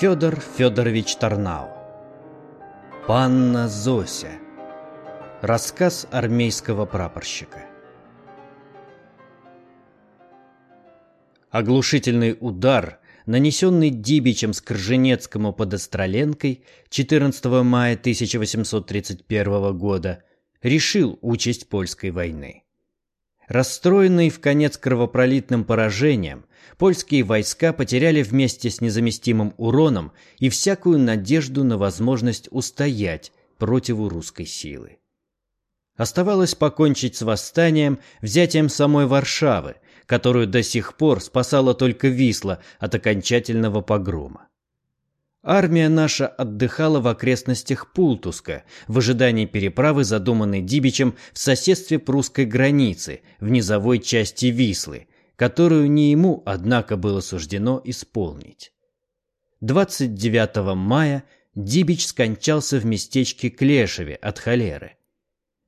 Федор Федорович Тарнау. Панна Зося. Рассказ армейского прапорщика. Оглушительный удар, нанесенный Дибичем Скрженецкому под Остроленкой 14 мая 1831 года, решил участь польской войны. Расстроенные в конец кровопролитным поражением, польские войска потеряли вместе с незаместимым уроном и всякую надежду на возможность устоять против русской силы. Оставалось покончить с восстанием взятием самой Варшавы, которую до сих пор спасала только Висла от окончательного погрома. Армия наша отдыхала в окрестностях Пултуска в ожидании переправы, задуманной Дибичем в соседстве прусской границы, в низовой части Вислы, которую не ему, однако, было суждено исполнить. 29 мая Дибич скончался в местечке Клешеве от холеры.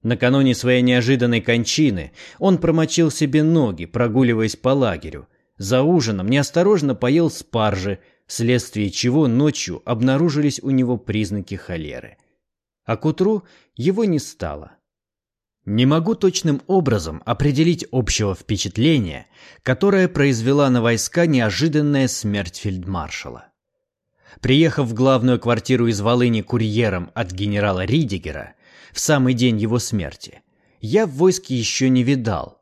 Накануне своей неожиданной кончины он промочил себе ноги, прогуливаясь по лагерю. За ужином неосторожно поел спаржи, вследствие чего ночью обнаружились у него признаки холеры. А к утру его не стало. Не могу точным образом определить общего впечатления, которое произвела на войска неожиданная смерть фельдмаршала. Приехав в главную квартиру из Волыни курьером от генерала Ридигера в самый день его смерти, я в войске еще не видал –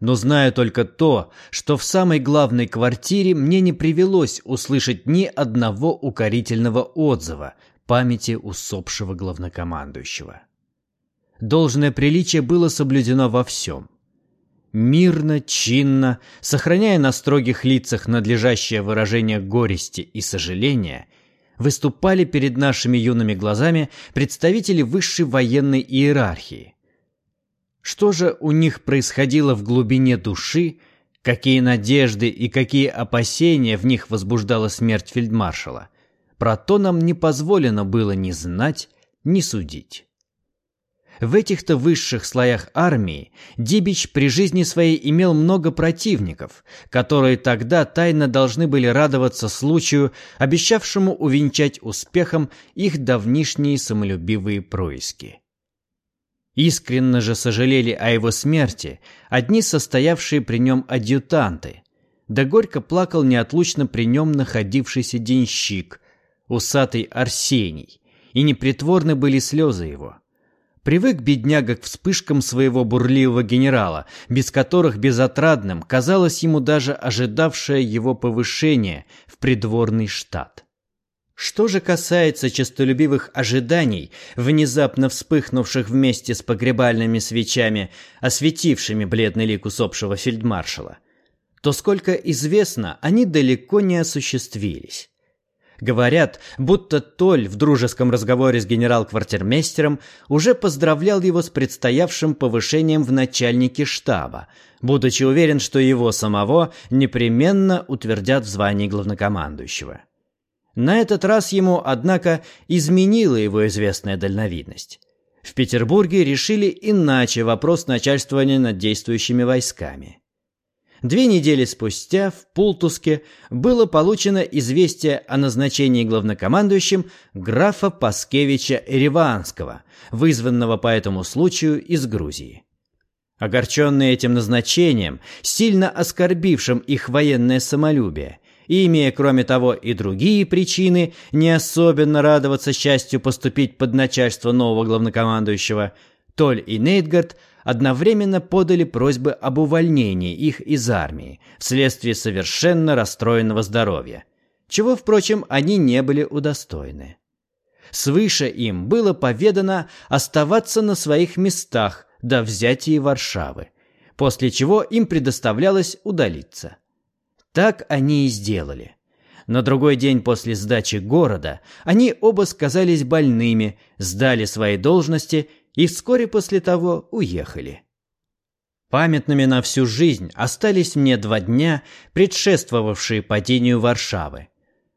но знаю только то, что в самой главной квартире мне не привелось услышать ни одного укорительного отзыва памяти усопшего главнокомандующего. Должное приличие было соблюдено во всем. Мирно, чинно, сохраняя на строгих лицах надлежащее выражение горести и сожаления, выступали перед нашими юными глазами представители высшей военной иерархии – что же у них происходило в глубине души, какие надежды и какие опасения в них возбуждала смерть фельдмаршала, про то нам не позволено было ни знать, ни судить. В этих-то высших слоях армии Дибич при жизни своей имел много противников, которые тогда тайно должны были радоваться случаю, обещавшему увенчать успехом их давнишние самолюбивые происки. Искренне же сожалели о его смерти одни состоявшие при нем адъютанты. Да горько плакал неотлучно при нем находившийся денщик, усатый Арсений, и непритворны были слезы его. Привык бедняга к вспышкам своего бурливого генерала, без которых безотрадным казалось ему даже ожидавшее его повышение в придворный штат. Что же касается честолюбивых ожиданий, внезапно вспыхнувших вместе с погребальными свечами, осветившими бледный лик усопшего фельдмаршала, то, сколько известно, они далеко не осуществились. Говорят, будто Толь в дружеском разговоре с генерал-квартирмейстером уже поздравлял его с предстоявшим повышением в начальнике штаба, будучи уверен, что его самого непременно утвердят в звании главнокомандующего. На этот раз ему, однако, изменила его известная дальновидность. В Петербурге решили иначе вопрос начальствования над действующими войсками. Две недели спустя в Пултуске было получено известие о назначении главнокомандующим графа Паскевича Ереванского, вызванного по этому случаю из Грузии. Огорченные этим назначением, сильно оскорбившим их военное самолюбие, имея, кроме того, и другие причины не особенно радоваться счастью поступить под начальство нового главнокомандующего, Толь и Нейтгард одновременно подали просьбы об увольнении их из армии вследствие совершенно расстроенного здоровья, чего, впрочем, они не были удостоены. Свыше им было поведано оставаться на своих местах до взятия Варшавы, после чего им предоставлялось удалиться. Так они и сделали. На другой день после сдачи города они оба сказались больными, сдали свои должности и вскоре после того уехали. Памятными на всю жизнь остались мне два дня, предшествовавшие падению Варшавы.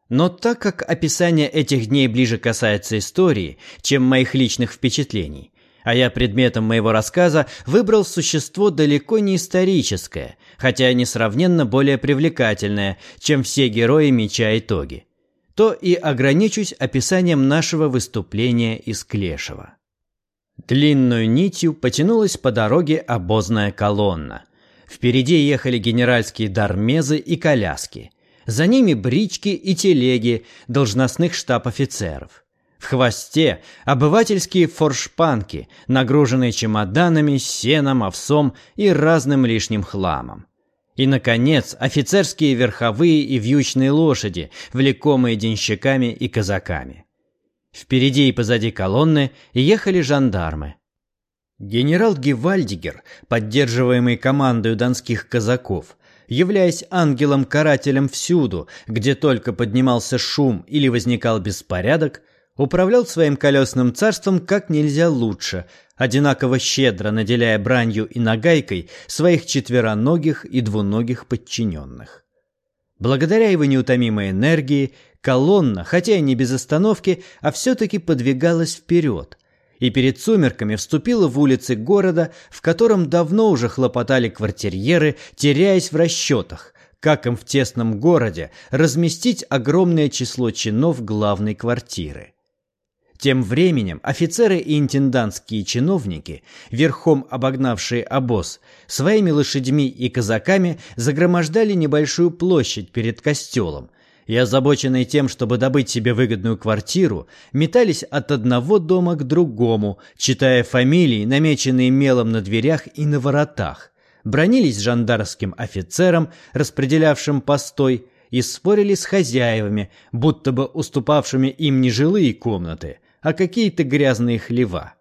Но так как описание этих дней ближе касается истории, чем моих личных впечатлений, а я предметом моего рассказа выбрал существо далеко не историческое, хотя несравненно более привлекательное, чем все герои меча и тоги то и ограничусь описанием нашего выступления из Клешева. Длинную нитью потянулась по дороге обозная колонна. Впереди ехали генеральские дармезы и коляски. За ними брички и телеги должностных штаб-офицеров. В хвосте обывательские форшпанки, нагруженные чемоданами, сеном, овсом и разным лишним хламом. И, наконец, офицерские верховые и вьючные лошади, влекомые денщиками и казаками. Впереди и позади колонны ехали жандармы. Генерал Гевальдигер, поддерживаемый командой донских казаков, являясь ангелом-карателем всюду, где только поднимался шум или возникал беспорядок, управлял своим колесным царством как нельзя лучше, одинаково щедро наделяя бранью и нагайкой своих четвероногих и двуногих подчиненных. Благодаря его неутомимой энергии, колонна, хотя и не без остановки, а все-таки подвигалась вперед, и перед сумерками вступила в улицы города, в котором давно уже хлопотали квартирьеры, теряясь в расчетах, как им в тесном городе разместить огромное число чинов главной квартиры. Тем временем офицеры и интендантские чиновники, верхом обогнавшие обоз, своими лошадьми и казаками загромождали небольшую площадь перед костелом и, озабоченные тем, чтобы добыть себе выгодную квартиру, метались от одного дома к другому, читая фамилии, намеченные мелом на дверях и на воротах, бронились жандарским офицерам, распределявшим постой, и спорили с хозяевами, будто бы уступавшими им нежилые комнаты – а какие-то грязные хлева.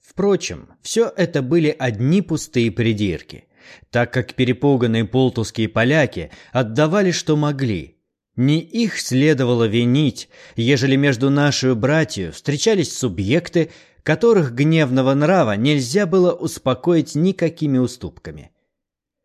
Впрочем, все это были одни пустые придирки, так как перепуганные полтусские поляки отдавали, что могли. Не их следовало винить, ежели между нашу братью встречались субъекты, которых гневного нрава нельзя было успокоить никакими уступками.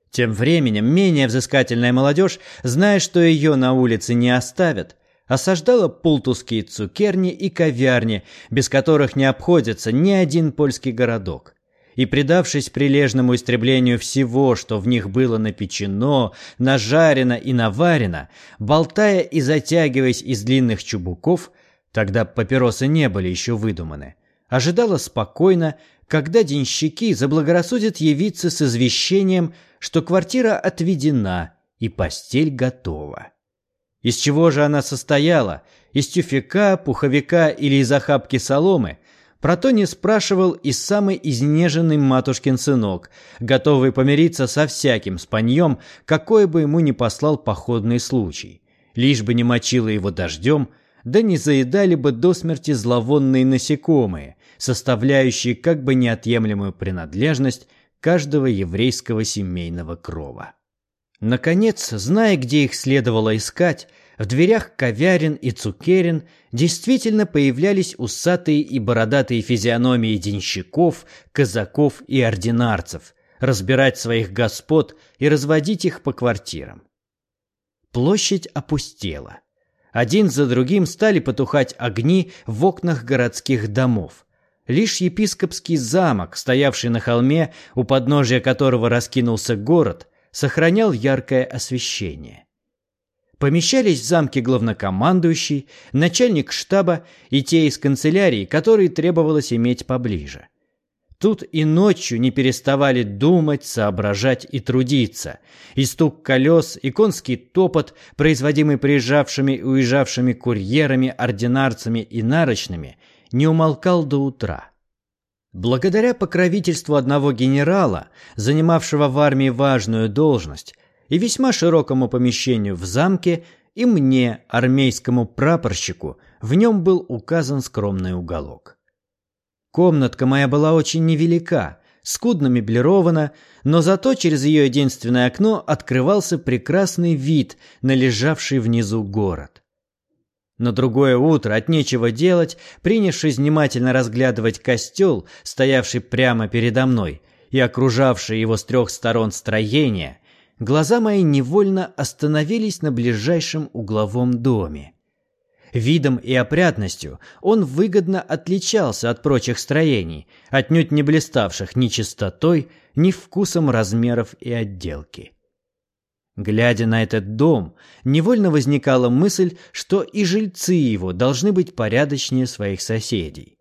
Тем временем менее взыскательная молодежь, зная, что ее на улице не оставят, осаждала полтуские цукерни и ковярни, без которых не обходится ни один польский городок. И, предавшись прилежному истреблению всего, что в них было напечено, нажарено и наварено, болтая и затягиваясь из длинных чубуков, тогда папиросы не были еще выдуманы, ожидала спокойно, когда денщики заблагорассудят явиться с извещением, что квартира отведена и постель готова. Из чего же она состояла? Из тюфяка, пуховика или из охапки соломы? Про то не спрашивал и самый изнеженный матушкин сынок, готовый помириться со всяким спаньем, какой бы ему ни послал походный случай. Лишь бы не мочило его дождем, да не заедали бы до смерти зловонные насекомые, составляющие как бы неотъемлемую принадлежность каждого еврейского семейного крова. Наконец, зная, где их следовало искать, в дверях ковярин и цукерин действительно появлялись усатые и бородатые физиономии денщиков, казаков и ординарцев, разбирать своих господ и разводить их по квартирам. Площадь опустела. Один за другим стали потухать огни в окнах городских домов. Лишь епископский замок, стоявший на холме, у подножия которого раскинулся город, сохранял яркое освещение. Помещались в замке главнокомандующий, начальник штаба и те из канцелярии, которые требовалось иметь поближе. Тут и ночью не переставали думать, соображать и трудиться. И стук колес, и конский топот, производимый приезжавшими и уезжавшими курьерами, ординарцами и нарочными, не умолкал до утра. Благодаря покровительству одного генерала, занимавшего в армии важную должность, и весьма широкому помещению в замке, и мне, армейскому прапорщику, в нем был указан скромный уголок. Комнатка моя была очень невелика, скудно меблирована, но зато через ее единственное окно открывался прекрасный вид на лежавший внизу город. На другое утро от нечего делать, принявшись внимательно разглядывать костел, стоявший прямо передо мной, и окружавший его с трех сторон строение, глаза мои невольно остановились на ближайшем угловом доме. Видом и опрятностью он выгодно отличался от прочих строений, отнюдь не блиставших ни чистотой, ни вкусом размеров и отделки. Глядя на этот дом, невольно возникала мысль, что и жильцы его должны быть порядочнее своих соседей.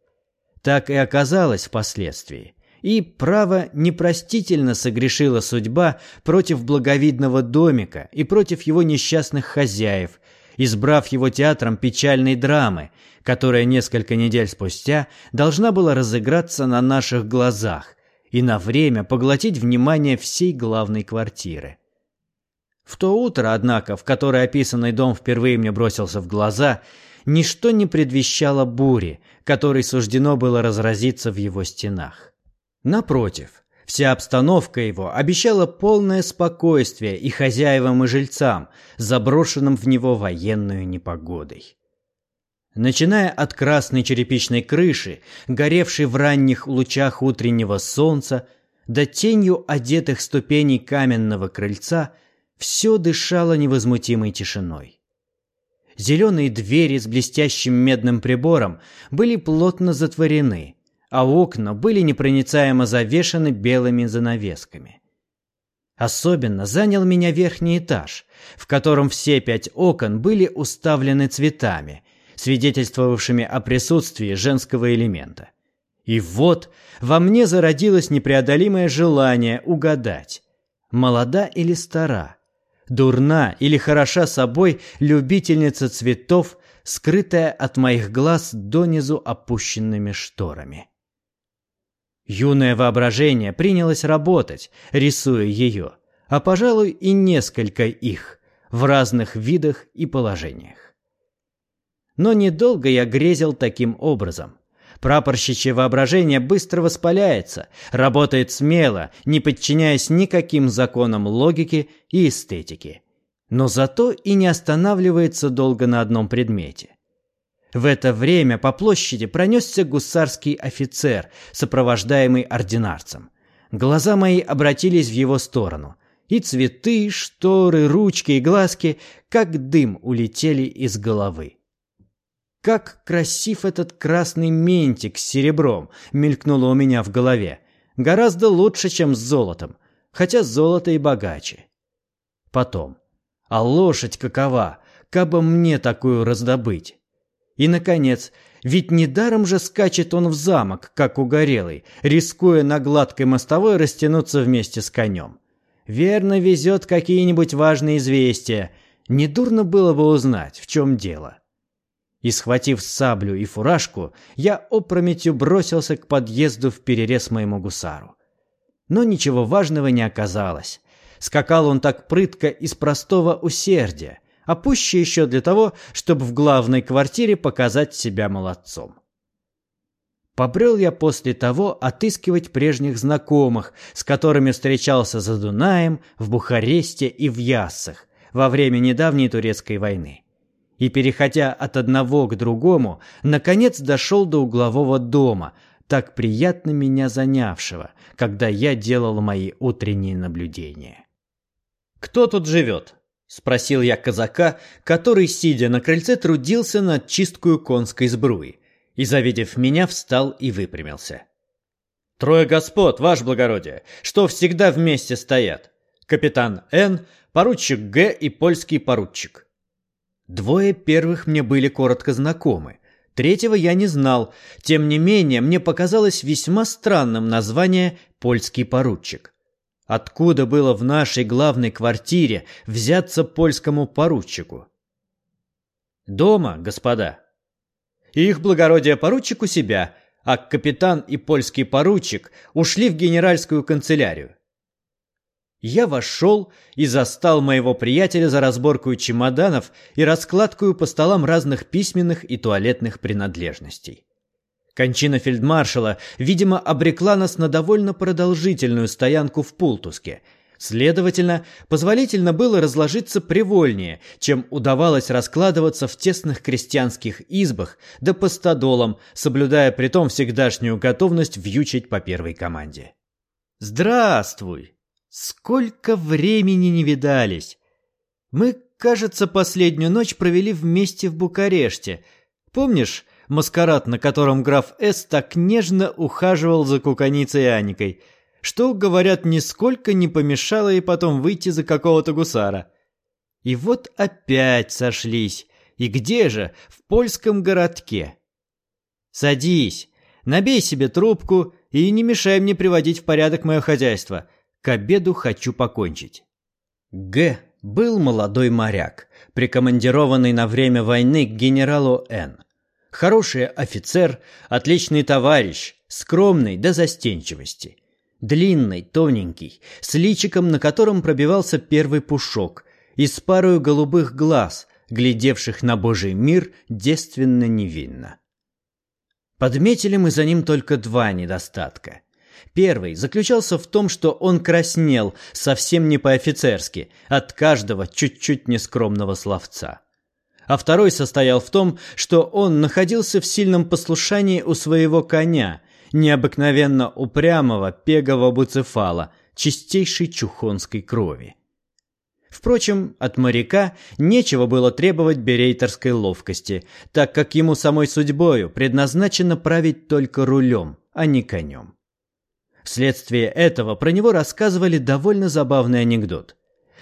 Так и оказалось впоследствии. И, право, непростительно согрешила судьба против благовидного домика и против его несчастных хозяев, избрав его театром печальной драмы, которая несколько недель спустя должна была разыграться на наших глазах и на время поглотить внимание всей главной квартиры. В то утро, однако, в которое описанный дом впервые мне бросился в глаза, ничто не предвещало бури, которой суждено было разразиться в его стенах. Напротив, вся обстановка его обещала полное спокойствие и хозяевам, и жильцам, заброшенным в него военную непогодой. Начиная от красной черепичной крыши, горевшей в ранних лучах утреннего солнца, до тенью одетых ступеней каменного крыльца, все дышало невозмутимой тишиной. Зеленые двери с блестящим медным прибором были плотно затворены, а окна были непроницаемо завешаны белыми занавесками. Особенно занял меня верхний этаж, в котором все пять окон были уставлены цветами, свидетельствовавшими о присутствии женского элемента. И вот во мне зародилось непреодолимое желание угадать, молода или стара, дурна или хороша собой любительница цветов, скрытая от моих глаз донизу опущенными шторами. Юное воображение принялось работать, рисуя ее, а, пожалуй, и несколько их в разных видах и положениях. Но недолго я грезил таким образом. Прапорщичье воображение быстро воспаляется, работает смело, не подчиняясь никаким законам логики и эстетики. Но зато и не останавливается долго на одном предмете. В это время по площади пронесся гусарский офицер, сопровождаемый ординарцем. Глаза мои обратились в его сторону, и цветы, шторы, ручки и глазки, как дым, улетели из головы. Как красив этот красный ментик с серебром, мелькнуло у меня в голове. Гораздо лучше, чем с золотом, хотя золото и богаче. Потом. А лошадь какова, кабы мне такую раздобыть? И, наконец, ведь недаром же скачет он в замок, как угорелый, рискуя на гладкой мостовой растянуться вместе с конем. Верно везет какие-нибудь важные известия. Недурно было бы узнать, в чем дело. И, схватив саблю и фуражку, я опрометью бросился к подъезду в перерез моему гусару. Но ничего важного не оказалось. Скакал он так прытко из простого усердия, а пуще еще для того, чтобы в главной квартире показать себя молодцом. Побрел я после того отыскивать прежних знакомых, с которыми встречался за Дунаем, в Бухаресте и в Яссах во время недавней турецкой войны и, переходя от одного к другому, наконец дошел до углового дома, так приятно меня занявшего, когда я делал мои утренние наблюдения. «Кто тут живет?» — спросил я казака, который, сидя на крыльце, трудился над чисткой конской сбруи, и, завидев меня, встал и выпрямился. «Трое господ, ваше благородие, что всегда вместе стоят. Капитан Н, поручик Г и польский поручик». Двое первых мне были коротко знакомы. Третьего я не знал. Тем не менее, мне показалось весьма странным название «польский поручик». Откуда было в нашей главной квартире взяться польскому поручику? Дома, господа. Их благородие поручик у себя, а капитан и польский поручик ушли в генеральскую канцелярию. Я вошел и застал моего приятеля за разборкой чемоданов и раскладкой по столам разных письменных и туалетных принадлежностей. Кончина фельдмаршала, видимо, обрекла нас на довольно продолжительную стоянку в Пултуске. Следовательно, позволительно было разложиться привольнее, чем удавалось раскладываться в тесных крестьянских избах да по стадолам, соблюдая притом всегдашнюю готовность вьючить по первой команде. «Здравствуй!» Сколько времени не видались! Мы, кажется, последнюю ночь провели вместе в Букареште. Помнишь маскарад, на котором граф С. так нежно ухаживал за куканицей Аникой? что, говорят, нисколько не помешало ей потом выйти за какого-то гусара. И вот опять сошлись. И где же? В польском городке. Садись, набей себе трубку и не мешай мне приводить в порядок мое хозяйство. К обеду хочу покончить. Г. был молодой моряк, прикомандированный на время войны к генералу Н. Хороший офицер, отличный товарищ, скромный до застенчивости. Длинный, тоненький, с личиком, на котором пробивался первый пушок, и с парою голубых глаз, глядевших на Божий мир девственно невинно. Подметили мы за ним только два недостатка. Первый заключался в том, что он краснел совсем не по-офицерски, от каждого чуть-чуть нескромного словца. А второй состоял в том, что он находился в сильном послушании у своего коня, необыкновенно упрямого пегого буцефала, чистейшей чухонской крови. Впрочем, от моряка нечего было требовать берейтерской ловкости, так как ему самой судьбою предназначено править только рулем, а не конем. Вследствие этого про него рассказывали довольно забавный анекдот.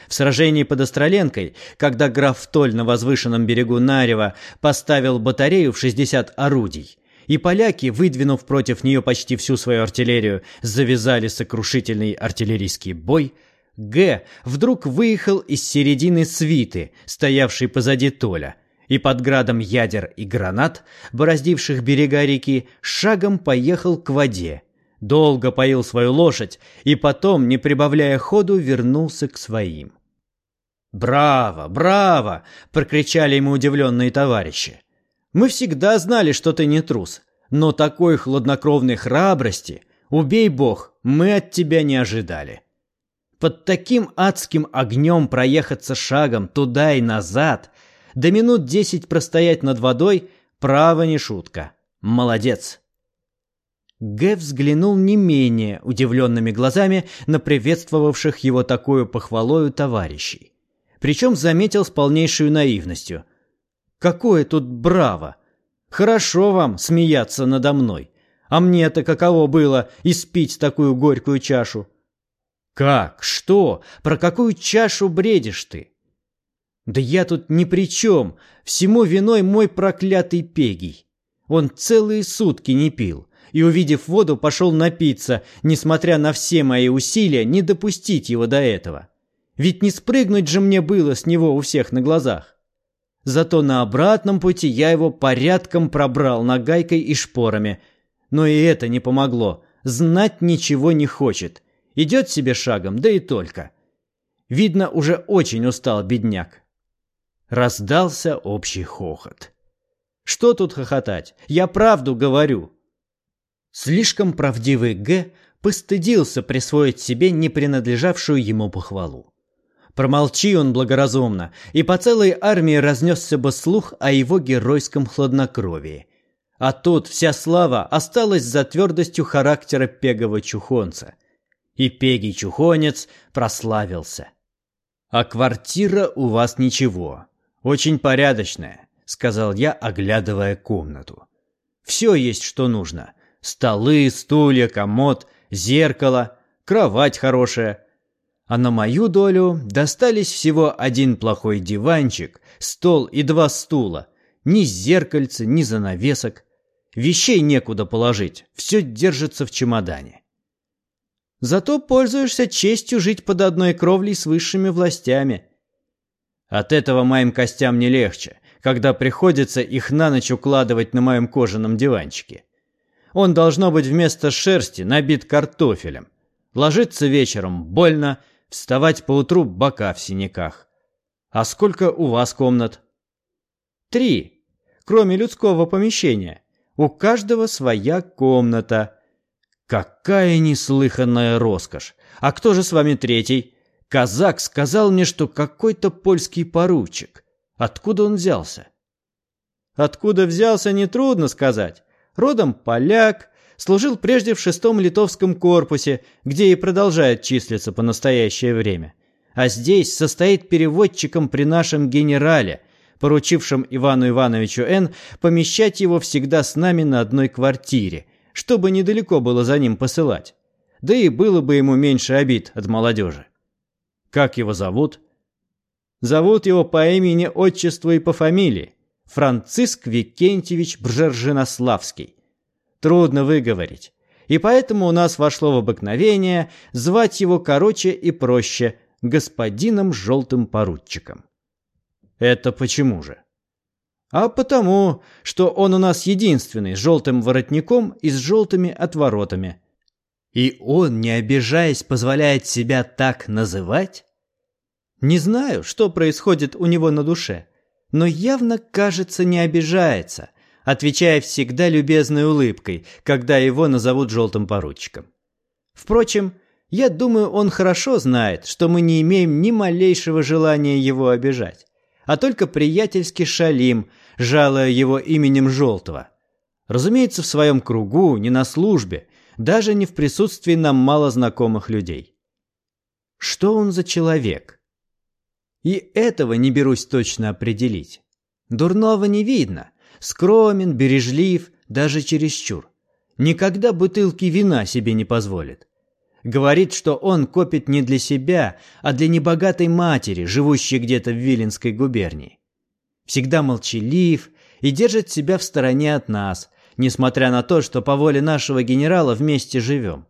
В сражении под Остроленкой, когда граф Толь на возвышенном берегу Нарева поставил батарею в 60 орудий, и поляки, выдвинув против нее почти всю свою артиллерию, завязали сокрушительный артиллерийский бой – Г. вдруг выехал из середины свиты, стоявшей позади Толя, и под градом ядер и гранат, бороздивших берега реки, шагом поехал к воде. Долго поил свою лошадь и потом, не прибавляя ходу, вернулся к своим. «Браво! Браво!» — прокричали ему удивленные товарищи. «Мы всегда знали, что ты не трус, но такой хладнокровной храбрости, убей бог, мы от тебя не ожидали». Под таким адским огнем проехаться шагом туда и назад, до минут десять простоять над водой, право не шутка. Молодец. Г взглянул не менее удивленными глазами на приветствовавших его такую похвалою товарищей. Причем заметил с полнейшей наивностью. «Какое тут браво! Хорошо вам смеяться надо мной! А мне-то каково было испить такую горькую чашу!» «Как? Что? Про какую чашу бредишь ты?» «Да я тут ни при чем. Всему виной мой проклятый Пегий. Он целые сутки не пил и, увидев воду, пошел напиться, несмотря на все мои усилия не допустить его до этого. Ведь не спрыгнуть же мне было с него у всех на глазах. Зато на обратном пути я его порядком пробрал нагайкой и шпорами. Но и это не помогло. Знать ничего не хочет. Идет себе шагом, да и только. Видно, уже очень устал бедняк. Раздался общий хохот. Что тут хохотать? Я правду говорю. Слишком правдивый Г постыдился присвоить себе не принадлежавшую ему похвалу. Промолчи он благоразумно, и по целой армии разнесся бы слух о его геройском хладнокровии. А тут вся слава осталась за твердостью характера пегого чухонца – и Пегий Чухонец прославился. «А квартира у вас ничего. Очень порядочная», — сказал я, оглядывая комнату. «Все есть, что нужно. Столы, стулья, комод, зеркало, кровать хорошая. А на мою долю достались всего один плохой диванчик, стол и два стула. Ни зеркальца, ни занавесок. Вещей некуда положить, все держится в чемодане. Зато пользуешься честью жить под одной кровлей с высшими властями. От этого моим костям не легче, когда приходится их на ночь укладывать на моем кожаном диванчике. Он должно быть вместо шерсти набит картофелем. Ложиться вечером больно, вставать поутру бока в синяках. А сколько у вас комнат? Три, кроме людского помещения. У каждого своя комната – Какая неслыханная роскошь! А кто же с вами третий? Казак сказал мне, что какой-то польский поручик. Откуда он взялся? Откуда взялся, нетрудно сказать. Родом поляк, служил прежде в шестом литовском корпусе, где и продолжает числиться по настоящее время. А здесь состоит переводчиком при нашем генерале, поручившем Ивану Ивановичу Н. помещать его всегда с нами на одной квартире – чтобы недалеко было за ним посылать. да и было бы ему меньше обид от молодежи. Как его зовут? Зовут его по имени, отчеству и по фамилии. Франциск Викентьевич Бжержинославский. Трудно выговорить. И поэтому у нас вошло в обыкновение звать его короче и проще господином желтым поручиком. Это почему же? А потому, что он у нас единственный с желтым воротником и с желтыми отворотами. И он, не обижаясь, позволяет себя так называть? Не знаю, что происходит у него на душе, но явно, кажется, не обижается, отвечая всегда любезной улыбкой, когда его назовут желтым поручиком. Впрочем, я думаю, он хорошо знает, что мы не имеем ни малейшего желания его обижать а только приятельски шалим, жалуя его именем Желтого. Разумеется, в своем кругу, не на службе, даже не в присутствии нам мало знакомых людей. Что он за человек? И этого не берусь точно определить. Дурного не видно. Скромен, бережлив, даже чересчур. Никогда бутылки вина себе не позволит. Говорит, что он копит не для себя, а для небогатой матери, живущей где-то в Виленской губернии. Всегда молчалив и держит себя в стороне от нас, несмотря на то, что по воле нашего генерала вместе живем.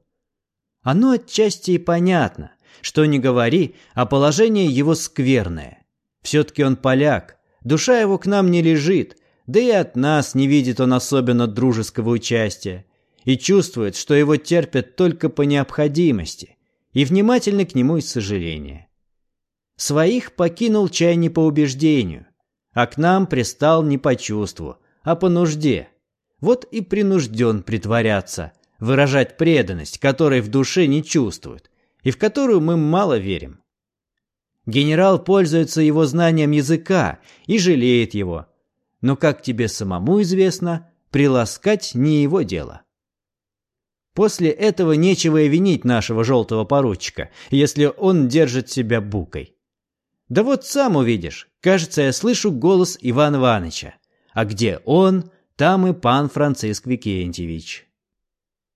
Оно отчасти и понятно, что не говори, а положение его скверное. Все-таки он поляк, душа его к нам не лежит, да и от нас не видит он особенно дружеского участия и чувствует, что его терпят только по необходимости, и внимательны к нему из сожаления. Своих покинул чай не по убеждению, а к нам пристал не по чувству, а по нужде. Вот и принужден притворяться, выражать преданность, которой в душе не чувствует, и в которую мы мало верим. Генерал пользуется его знанием языка и жалеет его, но, как тебе самому известно, приласкать не его дело. После этого нечего и винить нашего желтого поручика, если он держит себя букой. Да вот сам увидишь. Кажется, я слышу голос Ивана Ивановича. А где он, там и пан Франциск Викентьевич.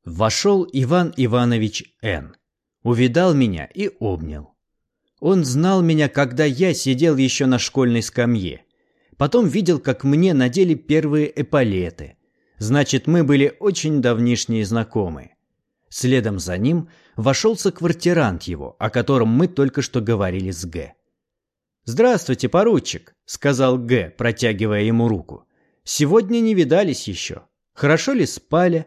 Вошел Иван Иванович Н. Увидал меня и обнял. Он знал меня, когда я сидел еще на школьной скамье. Потом видел, как мне надели первые эполеты. Значит, мы были очень давнишние знакомые. Следом за ним вошелся квартирант его, о котором мы только что говорили с Г. «Здравствуйте, поручик», — сказал Г, протягивая ему руку. «Сегодня не видались еще. Хорошо ли спали?»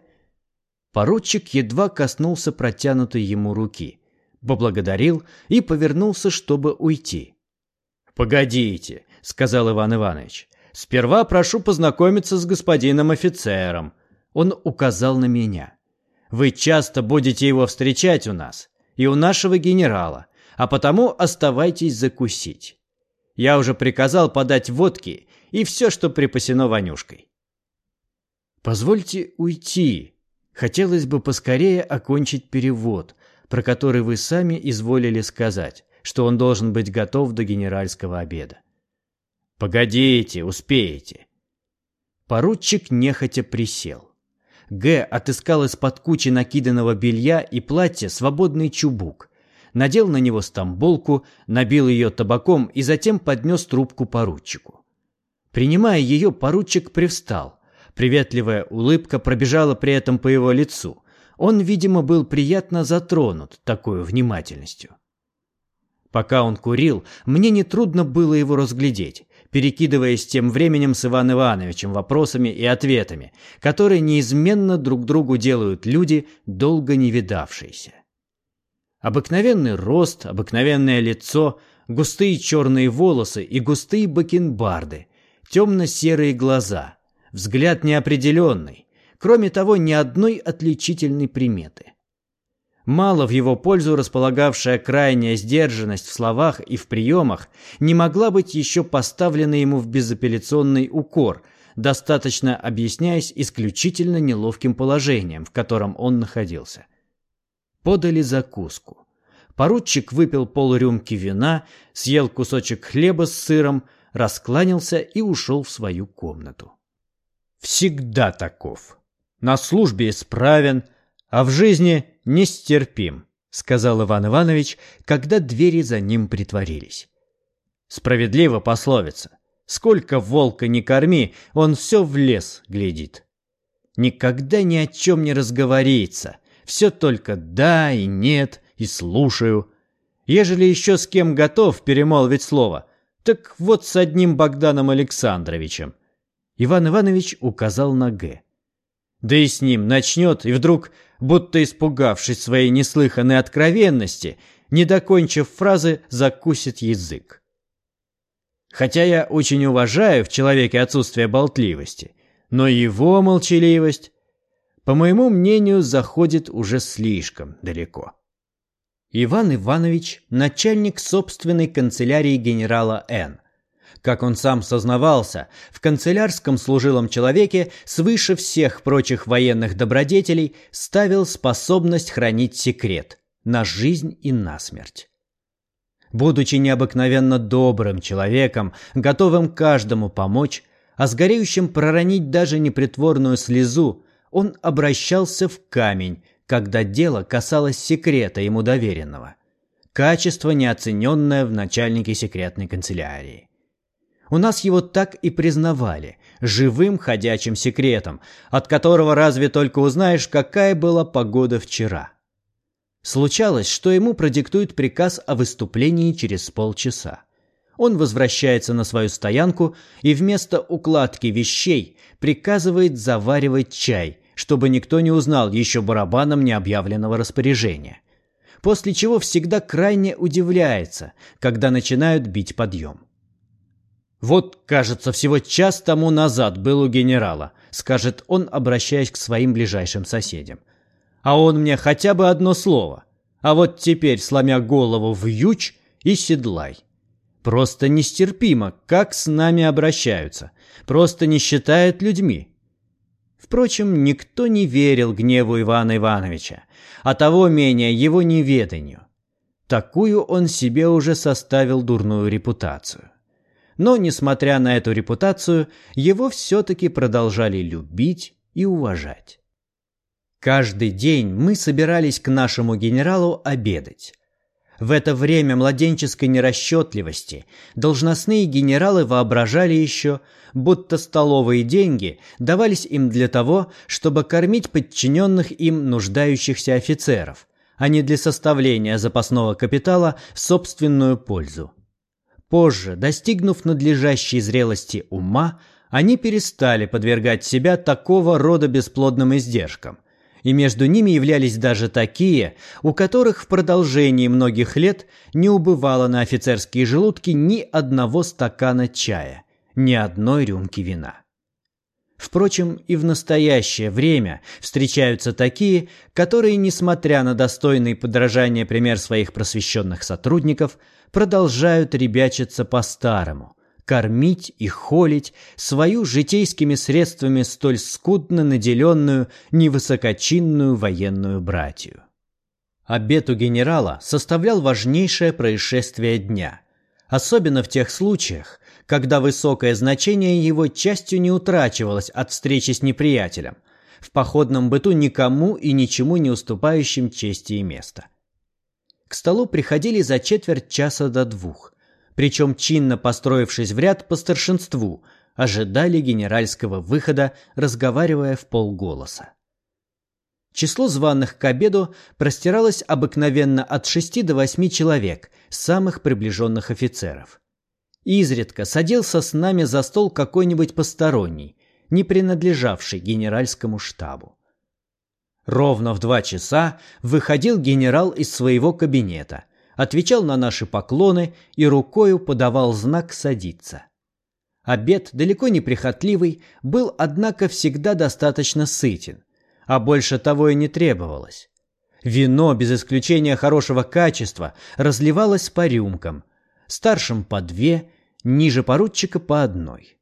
Поручик едва коснулся протянутой ему руки, поблагодарил и повернулся, чтобы уйти. «Погодите», — сказал Иван Иванович. «Сперва прошу познакомиться с господином офицером». Он указал на меня. Вы часто будете его встречать у нас и у нашего генерала, а потому оставайтесь закусить. Я уже приказал подать водки и все, что припасено Ванюшкой. Позвольте уйти. Хотелось бы поскорее окончить перевод, про который вы сами изволили сказать, что он должен быть готов до генеральского обеда. Погодите, успеете. Поручик нехотя присел. Г. отыскал из-под кучи накиданного белья и платья свободный чубук. Надел на него стамболку, набил ее табаком и затем поднес трубку поручику. Принимая ее, поручик привстал. Приветливая улыбка пробежала при этом по его лицу. Он, видимо, был приятно затронут такой внимательностью. Пока он курил, мне нетрудно было его разглядеть перекидываясь тем временем с Иваном Ивановичем вопросами и ответами, которые неизменно друг другу делают люди, долго не видавшиеся. Обыкновенный рост, обыкновенное лицо, густые черные волосы и густые бакенбарды, темно-серые глаза, взгляд неопределенный, кроме того, ни одной отличительной приметы мало в его пользу располагавшая крайняя сдержанность в словах и в приемах, не могла быть еще поставлена ему в безапелляционный укор, достаточно объясняясь исключительно неловким положением, в котором он находился. Подали закуску. Поручик выпил полрюмки вина, съел кусочек хлеба с сыром, раскланялся и ушел в свою комнату. Всегда таков. На службе исправен, а в жизни нестерпим», — сказал Иван Иванович, когда двери за ним притворились. Справедливо пословица. Сколько волка не корми, он все в лес глядит. Никогда ни о чем не разговорится. Все только «да» и «нет» и «слушаю». Ежели еще с кем готов перемолвить слово, так вот с одним Богданом Александровичем. Иван Иванович указал на Г. Да и с ним начнет, и вдруг, будто испугавшись своей неслыханной откровенности, не докончив фразы, закусит язык. Хотя я очень уважаю в человеке отсутствие болтливости, но его молчаливость, по моему мнению, заходит уже слишком далеко. Иван Иванович – начальник собственной канцелярии генерала Н. Как он сам сознавался, в канцелярском служилом человеке свыше всех прочих военных добродетелей ставил способность хранить секрет на жизнь и на смерть. Будучи необыкновенно добрым человеком, готовым каждому помочь, а с гореющим проронить даже непритворную слезу, он обращался в камень, когда дело касалось секрета ему доверенного. Качество, неоцененное в начальнике секретной канцелярии. У нас его так и признавали – живым ходячим секретом, от которого разве только узнаешь, какая была погода вчера – Случалось, что ему продиктуют приказ о выступлении через полчаса. Он возвращается на свою стоянку и вместо укладки вещей приказывает заваривать чай, чтобы никто не узнал еще барабаном необъявленного распоряжения. После чего всегда крайне удивляется, когда начинают бить подъем. «Вот, кажется, всего час тому назад был у генерала», скажет он, обращаясь к своим ближайшим соседям – а он мне хотя бы одно слово. А вот теперь, сломя голову, в и седлай. Просто нестерпимо, как с нами обращаются. Просто не считают людьми. Впрочем, никто не верил гневу Ивана Ивановича, а того менее его неведанию. Такую он себе уже составил дурную репутацию. Но, несмотря на эту репутацию, его все-таки продолжали любить и уважать. Каждый день мы собирались к нашему генералу обедать. В это время младенческой нерасчетливости должностные генералы воображали еще, будто столовые деньги давались им для того, чтобы кормить подчиненных им нуждающихся офицеров, а не для составления запасного капитала в собственную пользу. Позже, достигнув надлежащей зрелости ума, они перестали подвергать себя такого рода бесплодным издержкам, и между ними являлись даже такие, у которых в продолжении многих лет не убывало на офицерские желудки ни одного стакана чая, ни одной рюмки вина. Впрочем, и в настоящее время встречаются такие, которые, несмотря на достойный подражания пример своих просвещенных сотрудников, продолжают ребячиться по-старому, кормить и холить свою житейскими средствами столь скудно наделенную невысокочинную военную братью. Обед у генерала составлял важнейшее происшествие дня, особенно в тех случаях, когда высокое значение его частью не утрачивалось от встречи с неприятелем, в походном быту никому и ничему не уступающим чести и места. К столу приходили за четверть часа до двух, причем чинно построившись в ряд по старшинству, ожидали генеральского выхода, разговаривая в полголоса. Число званых к обеду простиралось обыкновенно от шести до восьми человек, самых приближенных офицеров. Изредка садился с нами за стол какой-нибудь посторонний, не принадлежавший генеральскому штабу. Ровно в два часа выходил генерал из своего кабинета – отвечал на наши поклоны и рукою подавал знак садиться. Обед, далеко не прихотливый, был, однако, всегда достаточно сытен, а больше того и не требовалось. Вино, без исключения хорошего качества, разливалось по рюмкам, старшим по две, ниже поручика по одной.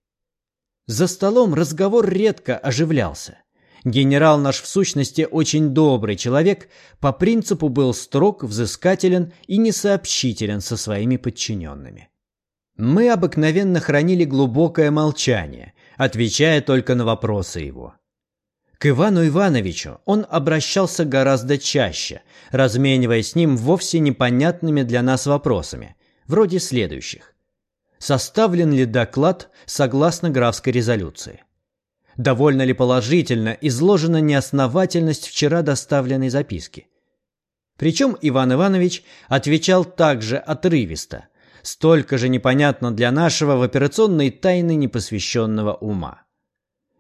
За столом разговор редко оживлялся. Генерал наш в сущности очень добрый человек, по принципу был строг, взыскателен и несообщителен со своими подчиненными. Мы обыкновенно хранили глубокое молчание, отвечая только на вопросы его. К Ивану Ивановичу он обращался гораздо чаще, разменивая с ним вовсе непонятными для нас вопросами, вроде следующих. Составлен ли доклад согласно графской резолюции? Довольно ли положительно изложена неосновательность вчера доставленной записки? Причем Иван Иванович отвечал также отрывисто, столько же непонятно для нашего в операционной тайны непосвященного ума.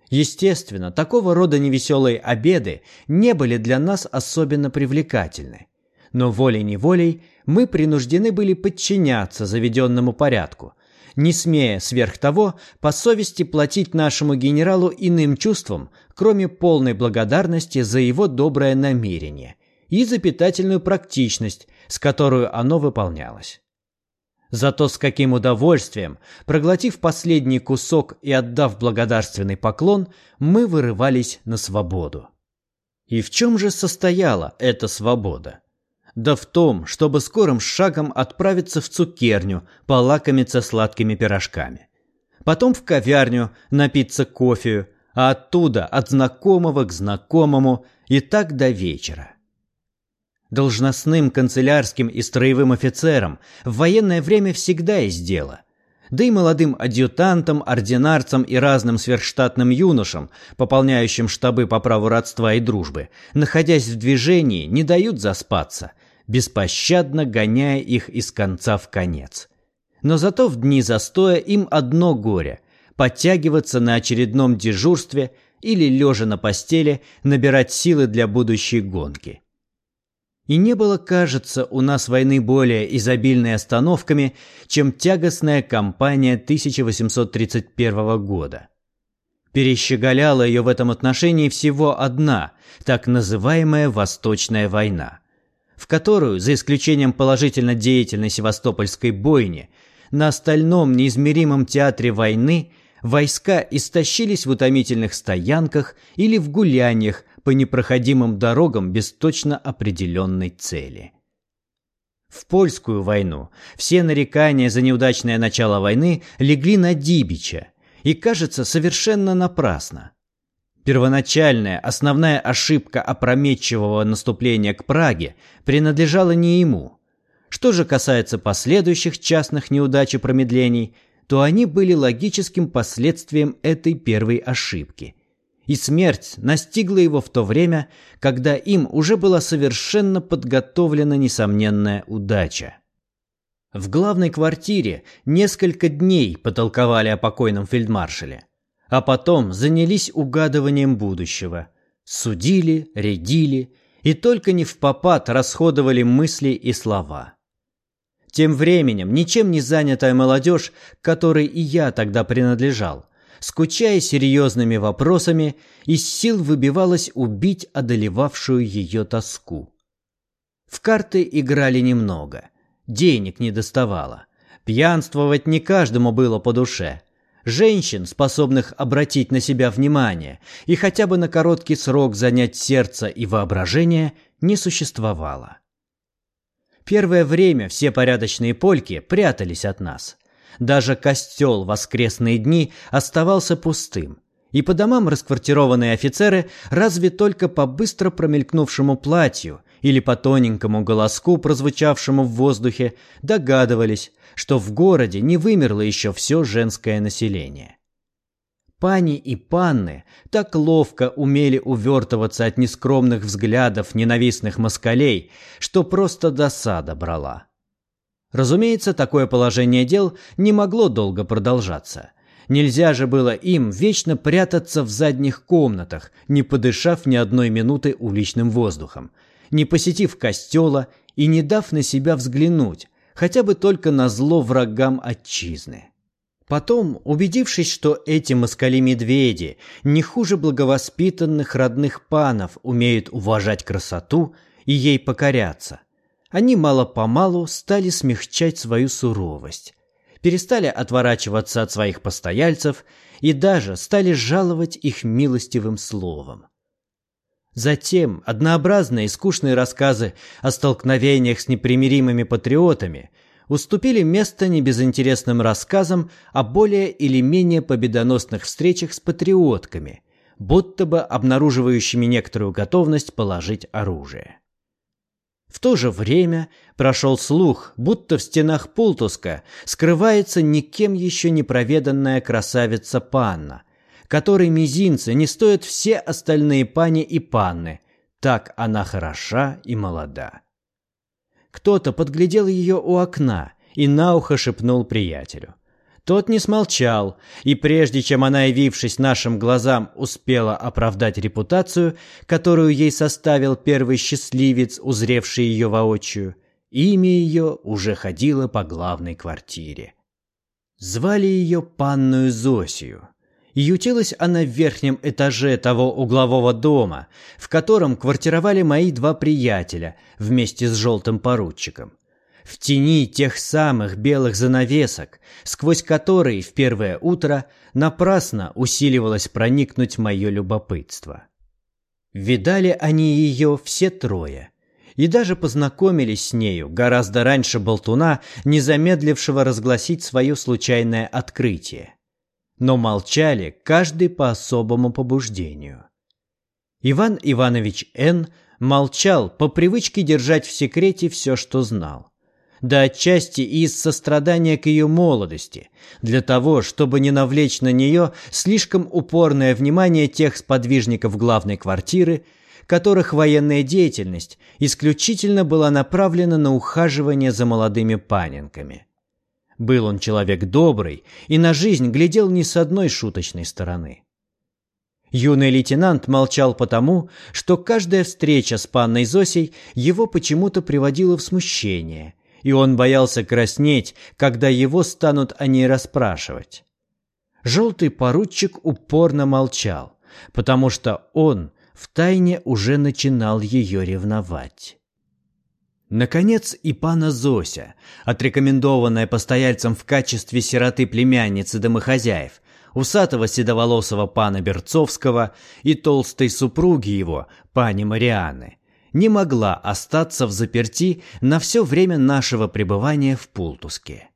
Естественно, такого рода невеселые обеды не были для нас особенно привлекательны. Но волей-неволей мы принуждены были подчиняться заведенному порядку, не смея сверх того по совести платить нашему генералу иным чувством, кроме полной благодарности за его доброе намерение и за питательную практичность, с которой оно выполнялось. Зато с каким удовольствием, проглотив последний кусок и отдав благодарственный поклон, мы вырывались на свободу. И в чем же состояла эта свобода? Да в том, чтобы скорым шагом отправиться в цукерню, полакомиться сладкими пирожками. Потом в ковярню напиться кофею, а оттуда от знакомого к знакомому и так до вечера должностным канцелярским и строевым офицерам в военное время всегда есть дело. Да и молодым адъютантам, ординарцам и разным сверхштатным юношам, пополняющим штабы по праву родства и дружбы, находясь в движении, не дают заспаться, беспощадно гоняя их из конца в конец. Но зато в дни застоя им одно горе – подтягиваться на очередном дежурстве или, лежа на постели, набирать силы для будущей гонки. И не было, кажется, у нас войны более изобильной остановками, чем тягостная кампания 1831 года. Перещеголяла ее в этом отношении всего одна, так называемая Восточная война, в которую, за исключением положительно деятельной Севастопольской бойни, на остальном неизмеримом театре войны войска истощились в утомительных стоянках или в гуляниях по непроходимым дорогам без точно определенной цели. В польскую войну все нарекания за неудачное начало войны легли на Дибича, и, кажется, совершенно напрасно. Первоначальная, основная ошибка опрометчивого наступления к Праге принадлежала не ему. Что же касается последующих частных неудач и промедлений, то они были логическим последствием этой первой ошибки – и смерть настигла его в то время, когда им уже была совершенно подготовлена несомненная удача. В главной квартире несколько дней потолковали о покойном фельдмаршале, а потом занялись угадыванием будущего. Судили, рядили и только не в попад расходовали мысли и слова. Тем временем ничем не занятая молодежь, которой и я тогда принадлежал, скучая серьезными вопросами, из сил выбивалась убить одолевавшую ее тоску. В карты играли немного, денег не доставало, пьянствовать не каждому было по душе. Женщин, способных обратить на себя внимание и хотя бы на короткий срок занять сердце и воображение, не существовало. Первое время все порядочные польки прятались от нас – даже костел в воскресные дни оставался пустым, и по домам расквартированные офицеры разве только по быстро промелькнувшему платью или по тоненькому голоску, прозвучавшему в воздухе, догадывались, что в городе не вымерло еще все женское население. Пани и панны так ловко умели увертываться от нескромных взглядов ненавистных москалей, что просто досада брала. Разумеется, такое положение дел не могло долго продолжаться. Нельзя же было им вечно прятаться в задних комнатах, не подышав ни одной минуты уличным воздухом, не посетив костела и не дав на себя взглянуть, хотя бы только на зло врагам отчизны. Потом, убедившись, что эти москали-медведи не хуже благовоспитанных родных панов умеют уважать красоту и ей покоряться – они мало-помалу стали смягчать свою суровость, перестали отворачиваться от своих постояльцев и даже стали жаловать их милостивым словом. Затем однообразные и скучные рассказы о столкновениях с непримиримыми патриотами уступили место небезынтересным рассказам о более или менее победоносных встречах с патриотками, будто бы обнаруживающими некоторую готовность положить оружие. В то же время прошел слух, будто в стенах Пултуска скрывается никем еще не проведанная красавица Панна, которой мизинцы не стоят все остальные пани и панны, так она хороша и молода. Кто-то подглядел ее у окна и на ухо шепнул приятелю. Тот не смолчал, и прежде чем она, явившись нашим глазам, успела оправдать репутацию, которую ей составил первый счастливец, узревший ее воочию, имя ее уже ходило по главной квартире. Звали ее панную Зосию. Ютилась она в верхнем этаже того углового дома, в котором квартировали мои два приятеля вместе с желтым поручиком в тени тех самых белых занавесок, сквозь которые в первое утро напрасно усиливалось проникнуть мое любопытство. Видали они ее все трое и даже познакомились с нею гораздо раньше болтуна, не замедлившего разгласить свое случайное открытие. Но молчали каждый по особому побуждению. Иван Иванович Н. молчал по привычке держать в секрете все, что знал да отчасти и из сострадания к ее молодости, для того, чтобы не навлечь на нее слишком упорное внимание тех сподвижников главной квартиры, которых военная деятельность исключительно была направлена на ухаживание за молодыми паненками. Был он человек добрый и на жизнь глядел не с одной шуточной стороны. Юный лейтенант молчал потому, что каждая встреча с панной Зосей его почему-то приводила в смущение – и он боялся краснеть, когда его станут о ней расспрашивать. Желтый поручик упорно молчал, потому что он втайне уже начинал ее ревновать. Наконец и пана Зося, отрекомендованная постояльцем в качестве сироты племянницы домохозяев, усатого седоволосого пана Берцовского и толстой супруги его, пани Марианы, не могла остаться в заперти на все время нашего пребывания в Пултуске.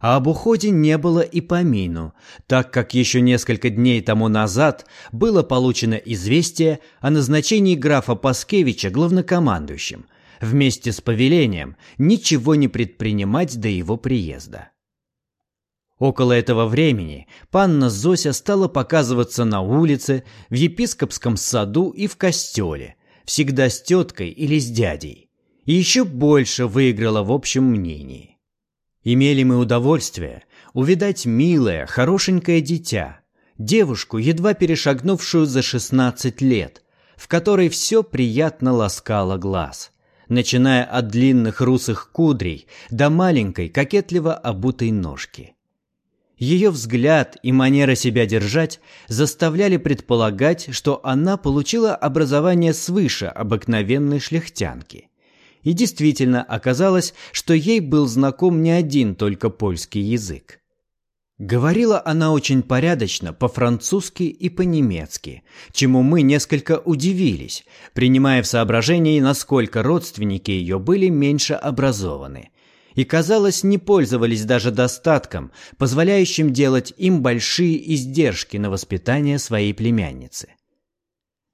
А об уходе не было и помину, так как еще несколько дней тому назад было получено известие о назначении графа Паскевича главнокомандующим, вместе с повелением ничего не предпринимать до его приезда. Около этого времени панна Зося стала показываться на улице, в епископском саду и в костеле, всегда с теткой или с дядей. И еще больше выиграла в общем мнении. Имели мы удовольствие увидать милое, хорошенькое дитя, девушку, едва перешагнувшую за 16 лет, в которой все приятно ласкало глаз, начиная от длинных русых кудрей до маленькой, кокетливо обутой ножки. Ее взгляд и манера себя держать заставляли предполагать, что она получила образование свыше обыкновенной шляхтянки. И действительно оказалось, что ей был знаком не один только польский язык. Говорила она очень порядочно по-французски и по-немецки, чему мы несколько удивились, принимая в соображение, насколько родственники ее были меньше образованы – и, казалось, не пользовались даже достатком, позволяющим делать им большие издержки на воспитание своей племянницы.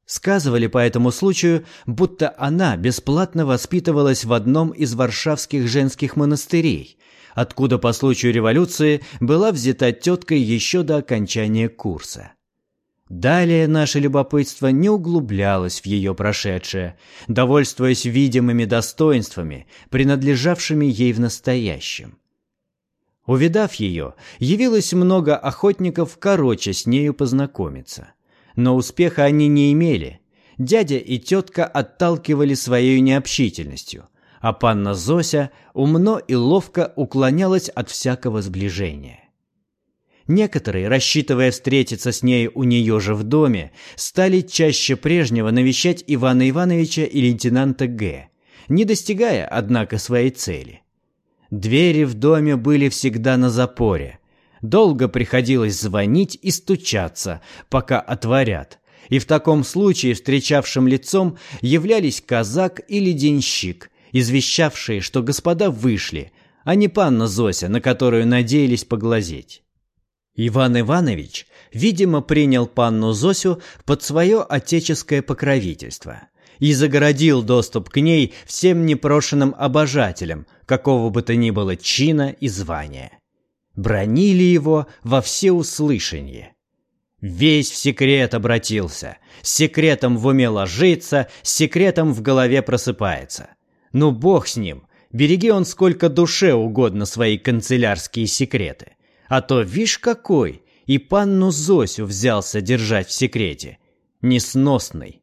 Сказывали по этому случаю, будто она бесплатно воспитывалась в одном из варшавских женских монастырей, откуда по случаю революции была взята теткой еще до окончания курса. Далее наше любопытство не углублялось в ее прошедшее, довольствуясь видимыми достоинствами, принадлежавшими ей в настоящем. Увидав ее, явилось много охотников короче с нею познакомиться. Но успеха они не имели. Дядя и тетка отталкивали своей необщительностью, а панна Зося умно и ловко уклонялась от всякого сближения. Некоторые, рассчитывая встретиться с ней у нее же в доме, стали чаще прежнего навещать Ивана Ивановича и лейтенанта Г., не достигая, однако, своей цели. Двери в доме были всегда на запоре. Долго приходилось звонить и стучаться, пока отворят. И в таком случае встречавшим лицом являлись казак или денщик, извещавшие, что господа вышли, а не панна Зося, на которую надеялись поглазеть. Иван Иванович, видимо, принял панну Зосю под свое отеческое покровительство и загородил доступ к ней всем непрошенным обожателям, какого бы то ни было чина и звания. Бронили его во всеуслышание. Весь в секрет обратился, с секретом в уме ложится, с секретом в голове просыпается. Ну бог с ним, береги он сколько душе угодно свои канцелярские секреты. А то, вишь какой, и панну Зосю взялся держать в секрете. Несносный.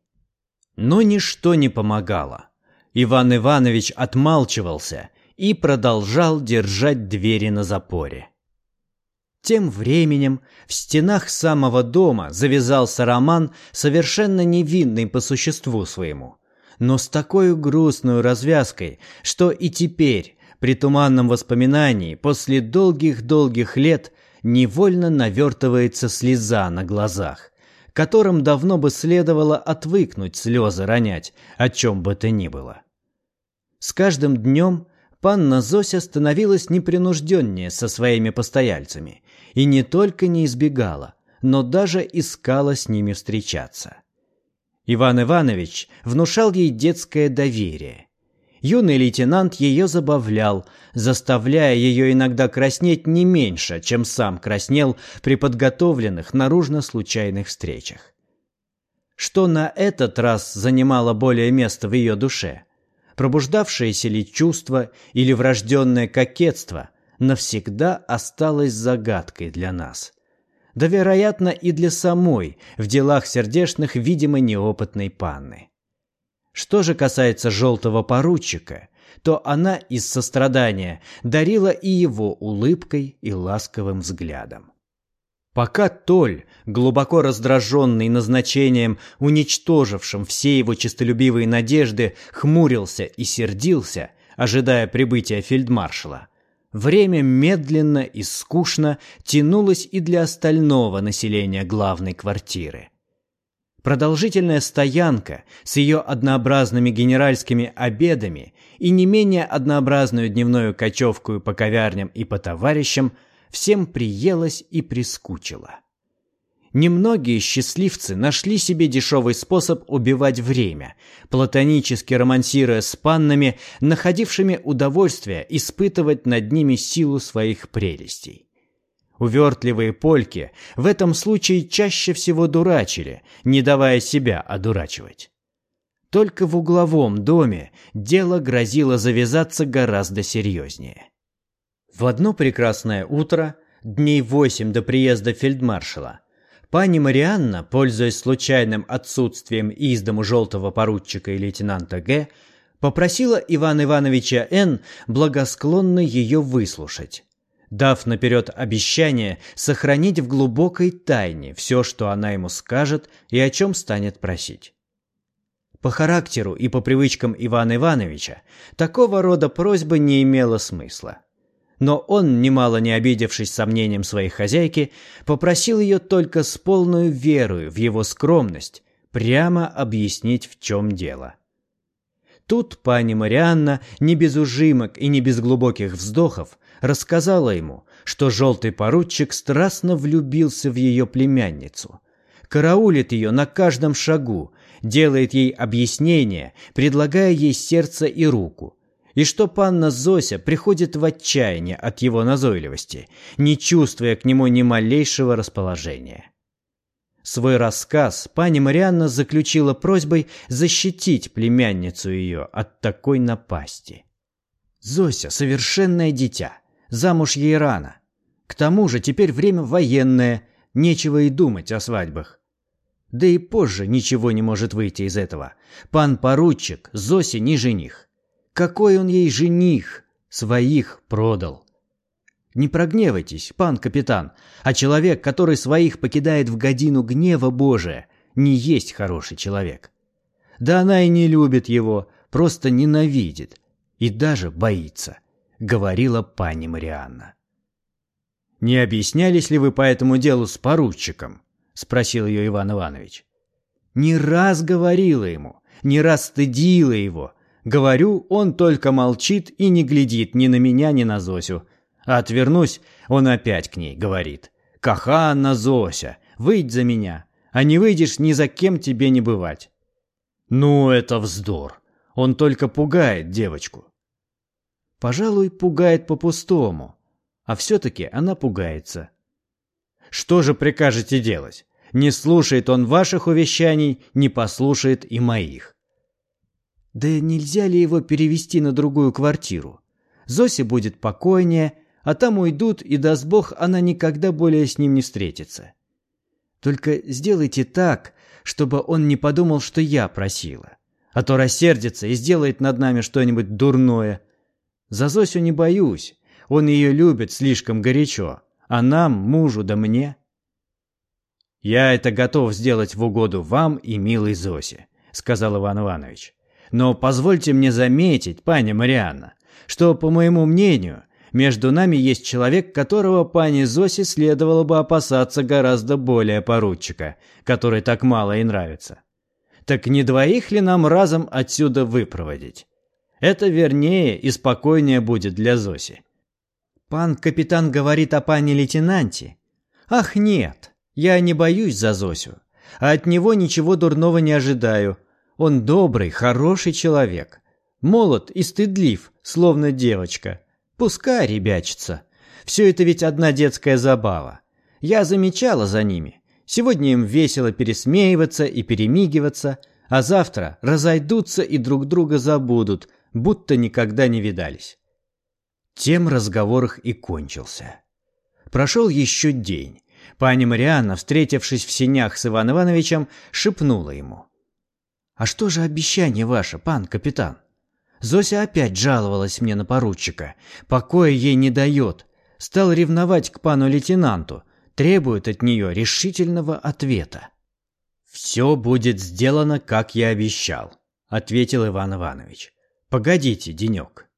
Но ничто не помогало. Иван Иванович отмалчивался и продолжал держать двери на запоре. Тем временем в стенах самого дома завязался роман, совершенно невинный по существу своему, но с такой грустной развязкой, что и теперь, при туманном воспоминании, после долгих-долгих лет, невольно навертывается слеза на глазах, которым давно бы следовало отвыкнуть слезы ронять, о чем бы то ни было. С каждым днем панна Зося становилась непринужденнее со своими постояльцами и не только не избегала, но даже искала с ними встречаться. Иван Иванович внушал ей детское доверие. Юный лейтенант ее забавлял, заставляя ее иногда краснеть не меньше, чем сам краснел при подготовленных наружно случайных встречах. Что на этот раз занимало более места в ее душе? Пробуждавшееся ли чувство или врожденное кокетство навсегда осталось загадкой для нас. Да, вероятно, и для самой в делах сердечных, видимо, неопытной панны. Что же касается желтого поручика, то она из сострадания дарила и его улыбкой и ласковым взглядом. Пока Толь, глубоко раздраженный назначением, уничтожившим все его честолюбивые надежды, хмурился и сердился, ожидая прибытия фельдмаршала, Время медленно и скучно тянулось и для остального населения главной квартиры. Продолжительная стоянка с ее однообразными генеральскими обедами и не менее однообразную дневную кочевку по ковярням и по товарищам всем приелась и прискучила. Немногие счастливцы нашли себе дешевый способ убивать время, платонически романсируя с паннами, находившими удовольствие испытывать над ними силу своих прелестей. Увертливые польки в этом случае чаще всего дурачили, не давая себя одурачивать. Только в угловом доме дело грозило завязаться гораздо серьезнее. В одно прекрасное утро, дней восемь до приезда фельдмаршала, Пани Марианна, пользуясь случайным отсутствием из дому желтого поручика и лейтенанта Г., попросила Ивана Ивановича Н. благосклонно ее выслушать, дав наперед обещание сохранить в глубокой тайне все, что она ему скажет и о чем станет просить. По характеру и по привычкам Ивана Ивановича такого рода просьба не имела смысла но он, немало не обидевшись сомнением своей хозяйки, попросил ее только с полной верою в его скромность прямо объяснить, в чем дело. Тут пани Марианна, не без ужимок и не без глубоких вздохов, рассказала ему, что желтый поручик страстно влюбился в ее племянницу, караулит ее на каждом шагу, делает ей объяснения, предлагая ей сердце и руку – и что панна Зося приходит в отчаяние от его назойливости, не чувствуя к нему ни малейшего расположения. Свой рассказ пани Марианна заключила просьбой защитить племянницу ее от такой напасти. Зося – совершенное дитя, замуж ей рано. К тому же теперь время военное, нечего и думать о свадьбах. Да и позже ничего не может выйти из этого. Пан поручик Зосе не жених. Какой он ей жених! Своих продал. Не прогневайтесь, пан капитан, а человек, который своих покидает в годину гнева Божия, не есть хороший человек. Да она и не любит его, просто ненавидит и даже боится, говорила пани Марианна. «Не объяснялись ли вы по этому делу с поручиком?» — спросил ее Иван Иванович. «Не раз говорила ему, не раз стыдила его, Говорю, он только молчит и не глядит ни на меня, ни на Зосю. Отвернусь, он опять к ней говорит. «Каханна Зося, выйдь за меня, а не выйдешь, ни за кем тебе не бывать». «Ну, это вздор. Он только пугает девочку». Пожалуй, пугает по-пустому, а все-таки она пугается. Что же прикажете делать? Не слушает он ваших увещаний, не послушает и моих. Да нельзя ли его перевести на другую квартиру? Зосе будет покойнее, а там уйдут, и, даст Бог, она никогда более с ним не встретится. Только сделайте так, чтобы он не подумал, что я просила. А то рассердится и сделает над нами что-нибудь дурное. За Зосю не боюсь, он ее любит слишком горячо, а нам, мужу да мне. Я это готов сделать в угоду вам и милой Зосе, сказал Иван Иванович. Но позвольте мне заметить, паня Марианна, что, по моему мнению, между нами есть человек, которого пане Зосе следовало бы опасаться гораздо более поручика, который так мало ей нравится. Так не двоих ли нам разом отсюда выпроводить? Это вернее и спокойнее будет для Зоси. Пан капитан говорит о пане лейтенанте. Ах, нет, я не боюсь за Зосю, а от него ничего дурного не ожидаю. Он добрый, хороший человек. Молод и стыдлив, словно девочка. Пускай ребячится. Все это ведь одна детская забава. Я замечала за ними. Сегодня им весело пересмеиваться и перемигиваться, а завтра разойдутся и друг друга забудут, будто никогда не видались. Тем разговор их и кончился. Прошел еще день. Пани Марианна, встретившись в сенях с Иван Ивановичем, шепнула ему. «А что же обещание ваше, пан капитан?» Зося опять жаловалась мне на поручика. Покоя ей не дает. Стал ревновать к пану лейтенанту. Требует от нее решительного ответа. «Все будет сделано, как я обещал», — ответил Иван Иванович. «Погодите денек».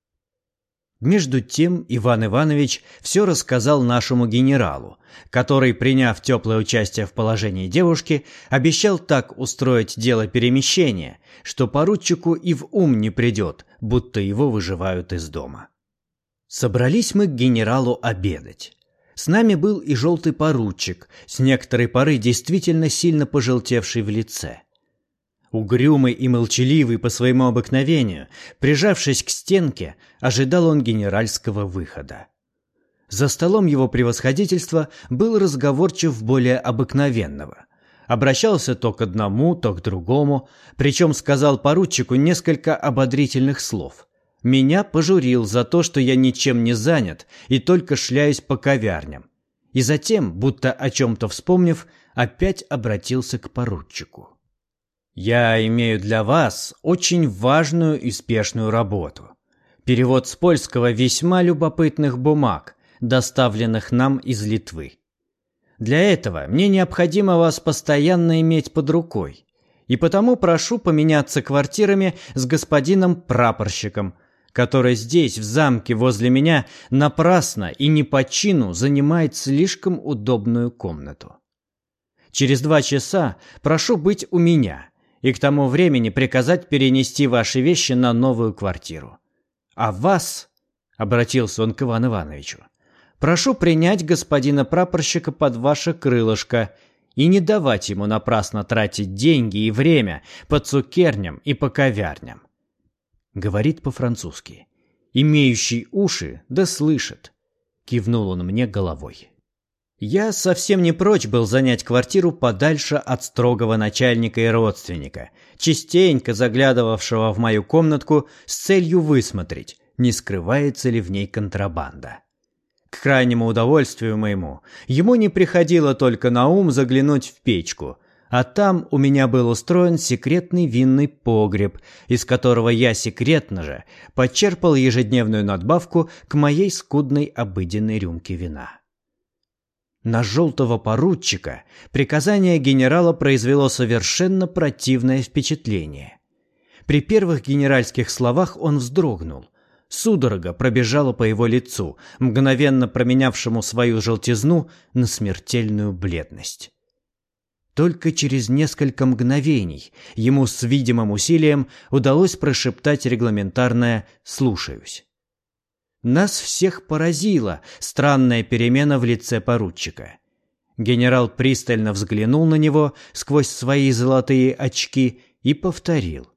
Между тем Иван Иванович все рассказал нашему генералу, который, приняв теплое участие в положении девушки, обещал так устроить дело перемещения, что поручику и в ум не придет, будто его выживают из дома. Собрались мы к генералу обедать. С нами был и желтый поручик, с некоторой поры действительно сильно пожелтевший в лице. Угрюмый и молчаливый по своему обыкновению, прижавшись к стенке, ожидал он генеральского выхода. За столом его превосходительства был разговорчив более обыкновенного. Обращался то к одному, то к другому, причем сказал поручику несколько ободрительных слов. Меня пожурил за то, что я ничем не занят и только шляюсь по ковярням. И затем, будто о чем-то вспомнив, опять обратился к поручику. Я имею для вас очень важную и спешную работу. Перевод с польского весьма любопытных бумаг, доставленных нам из Литвы. Для этого мне необходимо вас постоянно иметь под рукой. И потому прошу поменяться квартирами с господином прапорщиком, который здесь, в замке возле меня, напрасно и не по чину занимает слишком удобную комнату. Через два часа прошу быть у меня – и к тому времени приказать перенести ваши вещи на новую квартиру. А вас, — обратился он к Ивану Ивановичу, — прошу принять господина прапорщика под ваше крылышко и не давать ему напрасно тратить деньги и время по цукерням и по ковярням. Говорит по-французски. Имеющий уши, да слышит. Кивнул он мне головой. Я совсем не прочь был занять квартиру подальше от строгого начальника и родственника, частенько заглядывавшего в мою комнатку с целью высмотреть, не скрывается ли в ней контрабанда. К крайнему удовольствию моему, ему не приходило только на ум заглянуть в печку, а там у меня был устроен секретный винный погреб, из которого я секретно же подчерпал ежедневную надбавку к моей скудной обыденной рюмке вина. На желтого поручика приказание генерала произвело совершенно противное впечатление. При первых генеральских словах он вздрогнул. Судорога пробежала по его лицу, мгновенно променявшему свою желтизну на смертельную бледность. Только через несколько мгновений ему с видимым усилием удалось прошептать регламентарное «слушаюсь». Нас всех поразила странная перемена в лице поручика. Генерал пристально взглянул на него сквозь свои золотые очки и повторил.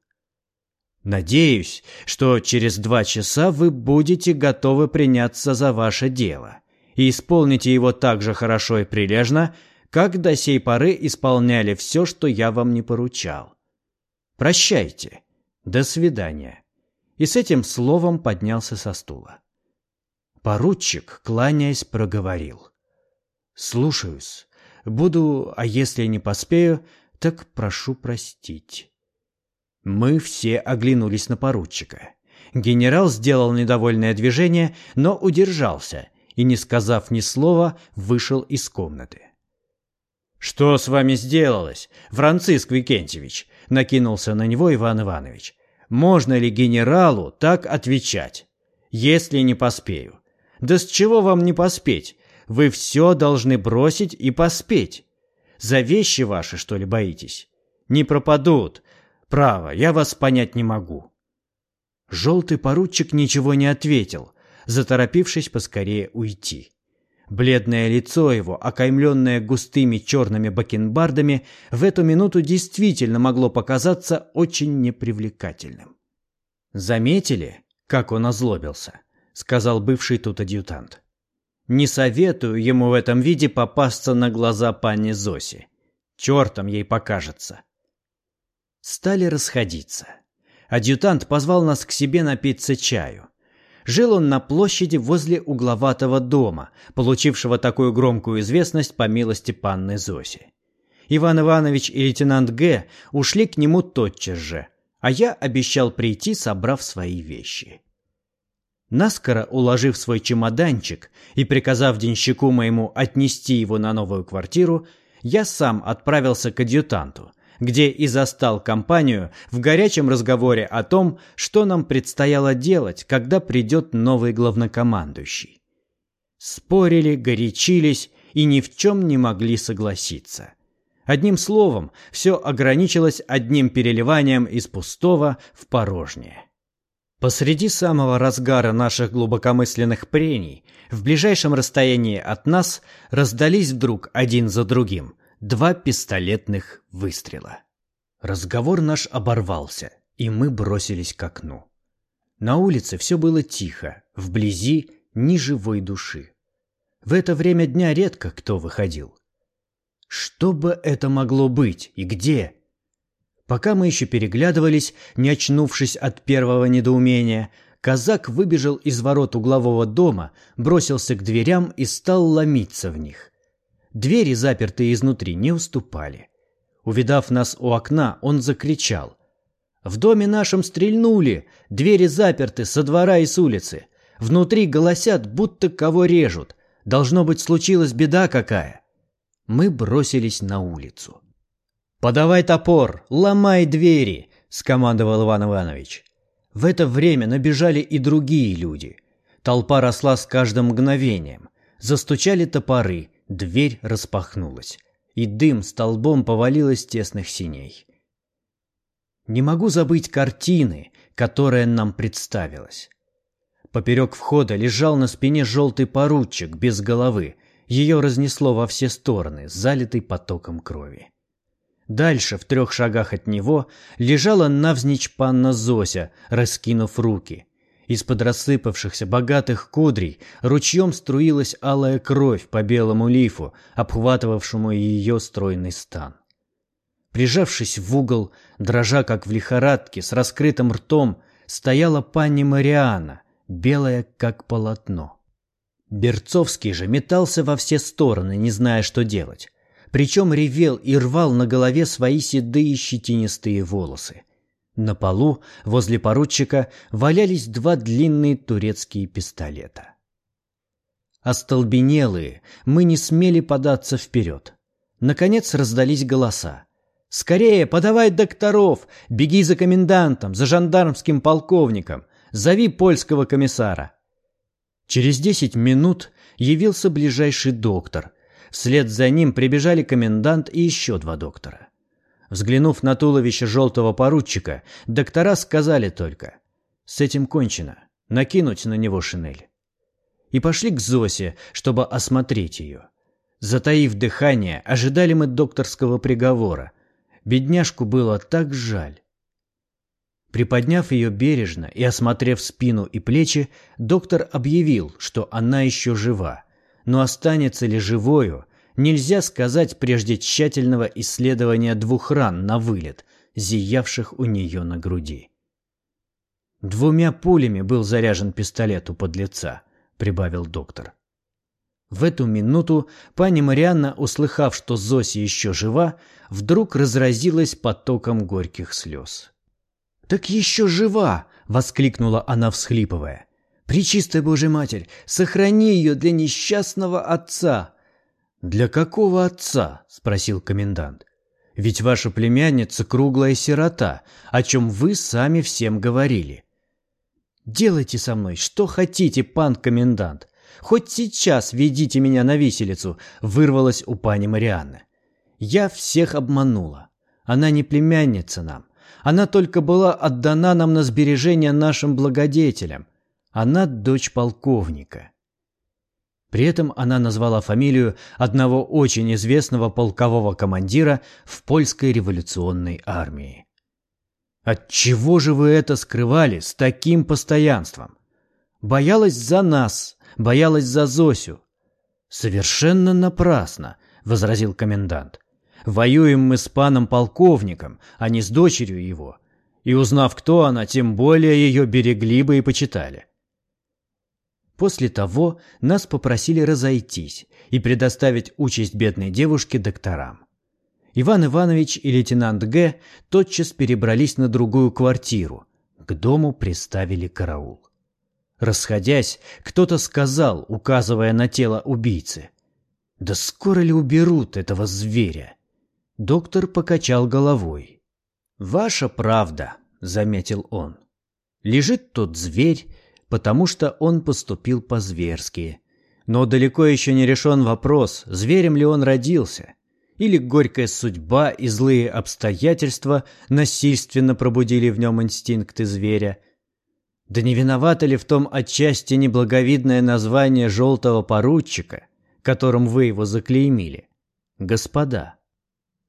«Надеюсь, что через два часа вы будете готовы приняться за ваше дело и исполните его так же хорошо и прилежно, как до сей поры исполняли все, что я вам не поручал. Прощайте. До свидания». И с этим словом поднялся со стула. Поручик, кланяясь, проговорил. «Слушаюсь. Буду, а если не поспею, так прошу простить». Мы все оглянулись на поручика. Генерал сделал недовольное движение, но удержался и, не сказав ни слова, вышел из комнаты. «Что с вами сделалось, Франциск Викентьевич?» — накинулся на него Иван Иванович. «Можно ли генералу так отвечать, если не поспею? Да с чего вам не поспеть? Вы все должны бросить и поспеть. За вещи ваши, что ли, боитесь? Не пропадут. Право, я вас понять не могу». Желтый поручик ничего не ответил, заторопившись поскорее уйти. Бледное лицо его, окаймленное густыми черными бакенбардами, в эту минуту действительно могло показаться очень непривлекательным. «Заметили, как он озлобился?» — сказал бывший тут адъютант. Не советую ему в этом виде попасться на глаза пане Зоси. Чертом ей покажется. Стали расходиться. Адъютант позвал нас к себе напиться чаю. Жил он на площади возле угловатого дома, получившего такую громкую известность по милости панны Зоси. Иван Иванович и лейтенант Г. ушли к нему тотчас же, а я обещал прийти, собрав свои вещи. Наскоро уложив свой чемоданчик и приказав денщику моему отнести его на новую квартиру, я сам отправился к адъютанту, где и застал компанию в горячем разговоре о том, что нам предстояло делать, когда придет новый главнокомандующий. Спорили, горячились и ни в чем не могли согласиться. Одним словом, все ограничилось одним переливанием из пустого в порожнее. Посреди самого разгара наших глубокомысленных прений, в ближайшем расстоянии от нас раздались вдруг один за другим два пистолетных выстрела. Разговор наш оборвался, и мы бросились к окну. На улице все было тихо, вблизи ни живой души. В это время дня редко кто выходил. Что бы это могло быть и где? Пока мы еще переглядывались, не очнувшись от первого недоумения, казак выбежал из ворот углового дома, бросился к дверям и стал ломиться в них. Двери, запертые изнутри, не уступали. Увидав нас у окна, он закричал. «В доме нашем стрельнули! Двери заперты со двора и с улицы! Внутри голосят, будто кого режут! Должно быть, случилась беда какая!» Мы бросились на улицу. «Подавай топор! Ломай двери!» — скомандовал Иван Иванович. В это время набежали и другие люди. Толпа росла с каждым мгновением. Застучали топоры, дверь распахнулась, и дым столбом повалил из тесных синей. Не могу забыть картины, которая нам представилась. Поперек входа лежал на спине желтый поручик без головы. Ее разнесло во все стороны, залитый потоком крови. Дальше, в трех шагах от него, лежала навзничь панна Зося, раскинув руки. Из-под рассыпавшихся богатых кудрей ручьем струилась алая кровь по белому лифу, обхватывавшему ее стройный стан. Прижавшись в угол, дрожа как в лихорадке, с раскрытым ртом, стояла пани Мариана, белая как полотно. Берцовский же метался во все стороны, не зная, что делать причем ревел и рвал на голове свои седые щетинистые волосы. На полу, возле поручика, валялись два длинные турецкие пистолета. Остолбенелые, мы не смели податься вперед. Наконец раздались голоса. «Скорее, подавай докторов! Беги за комендантом, за жандармским полковником! Зови польского комиссара!» Через десять минут явился ближайший доктор Вслед за ним прибежали комендант и еще два доктора. Взглянув на туловище желтого поручика, доктора сказали только «С этим кончено. Накинуть на него шинель». И пошли к Зосе, чтобы осмотреть ее. Затаив дыхание, ожидали мы докторского приговора. Бедняжку было так жаль. Приподняв ее бережно и осмотрев спину и плечи, доктор объявил, что она еще жива. Но останется ли живою, нельзя сказать прежде тщательного исследования двух ран на вылет, зиявших у нее на груди. «Двумя пулями был заряжен пистолет у подлеца», — прибавил доктор. В эту минуту пани Марианна, услыхав, что Зося еще жива, вдруг разразилась потоком горьких слез. «Так еще жива!» — воскликнула она, всхлипывая. «Пречистая Божья Матерь, сохрани ее для несчастного отца!» «Для какого отца?» — спросил комендант. «Ведь ваша племянница круглая сирота, о чем вы сами всем говорили». «Делайте со мной что хотите, пан комендант. Хоть сейчас ведите меня на виселицу», — вырвалась у пани Марианны. «Я всех обманула. Она не племянница нам. Она только была отдана нам на сбережение нашим благодетелям. Она дочь полковника. При этом она назвала фамилию одного очень известного полкового командира в польской революционной армии. Отчего же вы это скрывали с таким постоянством? Боялась за нас, боялась за Зосю. Совершенно напрасно, возразил комендант. Воюем мы с паном-полковником, а не с дочерью его. И узнав, кто она, тем более ее берегли бы и почитали. После того нас попросили разойтись и предоставить участь бедной девушке докторам. Иван Иванович и лейтенант Г. тотчас перебрались на другую квартиру. К дому приставили караул. Расходясь, кто-то сказал, указывая на тело убийцы, «Да скоро ли уберут этого зверя?» Доктор покачал головой. «Ваша правда», — заметил он. «Лежит тот зверь, потому что он поступил по-зверски. Но далеко еще не решен вопрос, зверем ли он родился. Или горькая судьба и злые обстоятельства насильственно пробудили в нем инстинкты зверя. Да не виновато ли в том отчасти неблаговидное название желтого поручика, которым вы его заклеймили? Господа,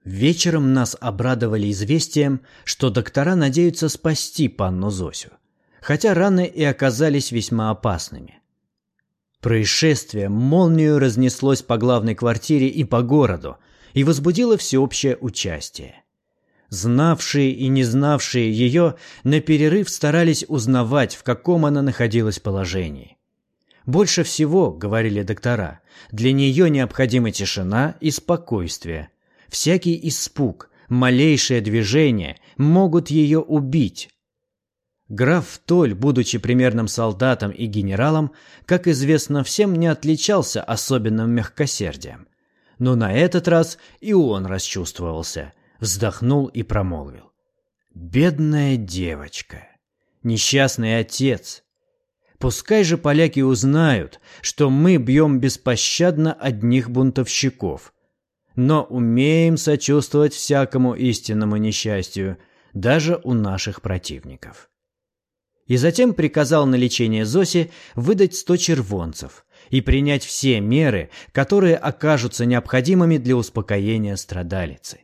Вечером нас обрадовали известием, что доктора надеются спасти панну Зосю, хотя раны и оказались весьма опасными. Происшествие молнию разнеслось по главной квартире и по городу и возбудило всеобщее участие. Знавшие и не знавшие ее на перерыв старались узнавать, в каком она находилась положении. Больше всего, говорили доктора, для нее необходима тишина и спокойствие – Всякий испуг, малейшее движение могут ее убить. Граф Толь, будучи примерным солдатом и генералом, как известно всем, не отличался особенным мягкосердием. Но на этот раз и он расчувствовался, вздохнул и промолвил. «Бедная девочка! Несчастный отец! Пускай же поляки узнают, что мы бьем беспощадно одних бунтовщиков, но умеем сочувствовать всякому истинному несчастью, даже у наших противников. И затем приказал на лечение Зоси выдать сто червонцев и принять все меры, которые окажутся необходимыми для успокоения страдалицы.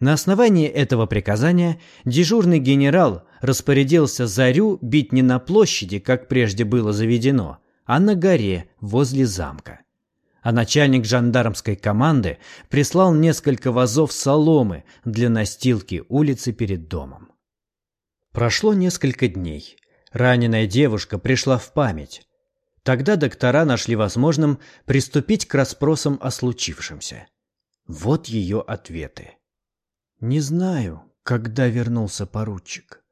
На основании этого приказания дежурный генерал распорядился Зарю бить не на площади, как прежде было заведено, а на горе возле замка а начальник жандармской команды прислал несколько вазов соломы для настилки улицы перед домом. Прошло несколько дней. Раненая девушка пришла в память. Тогда доктора нашли возможным приступить к расспросам о случившемся. Вот ее ответы. «Не знаю, когда вернулся поручик.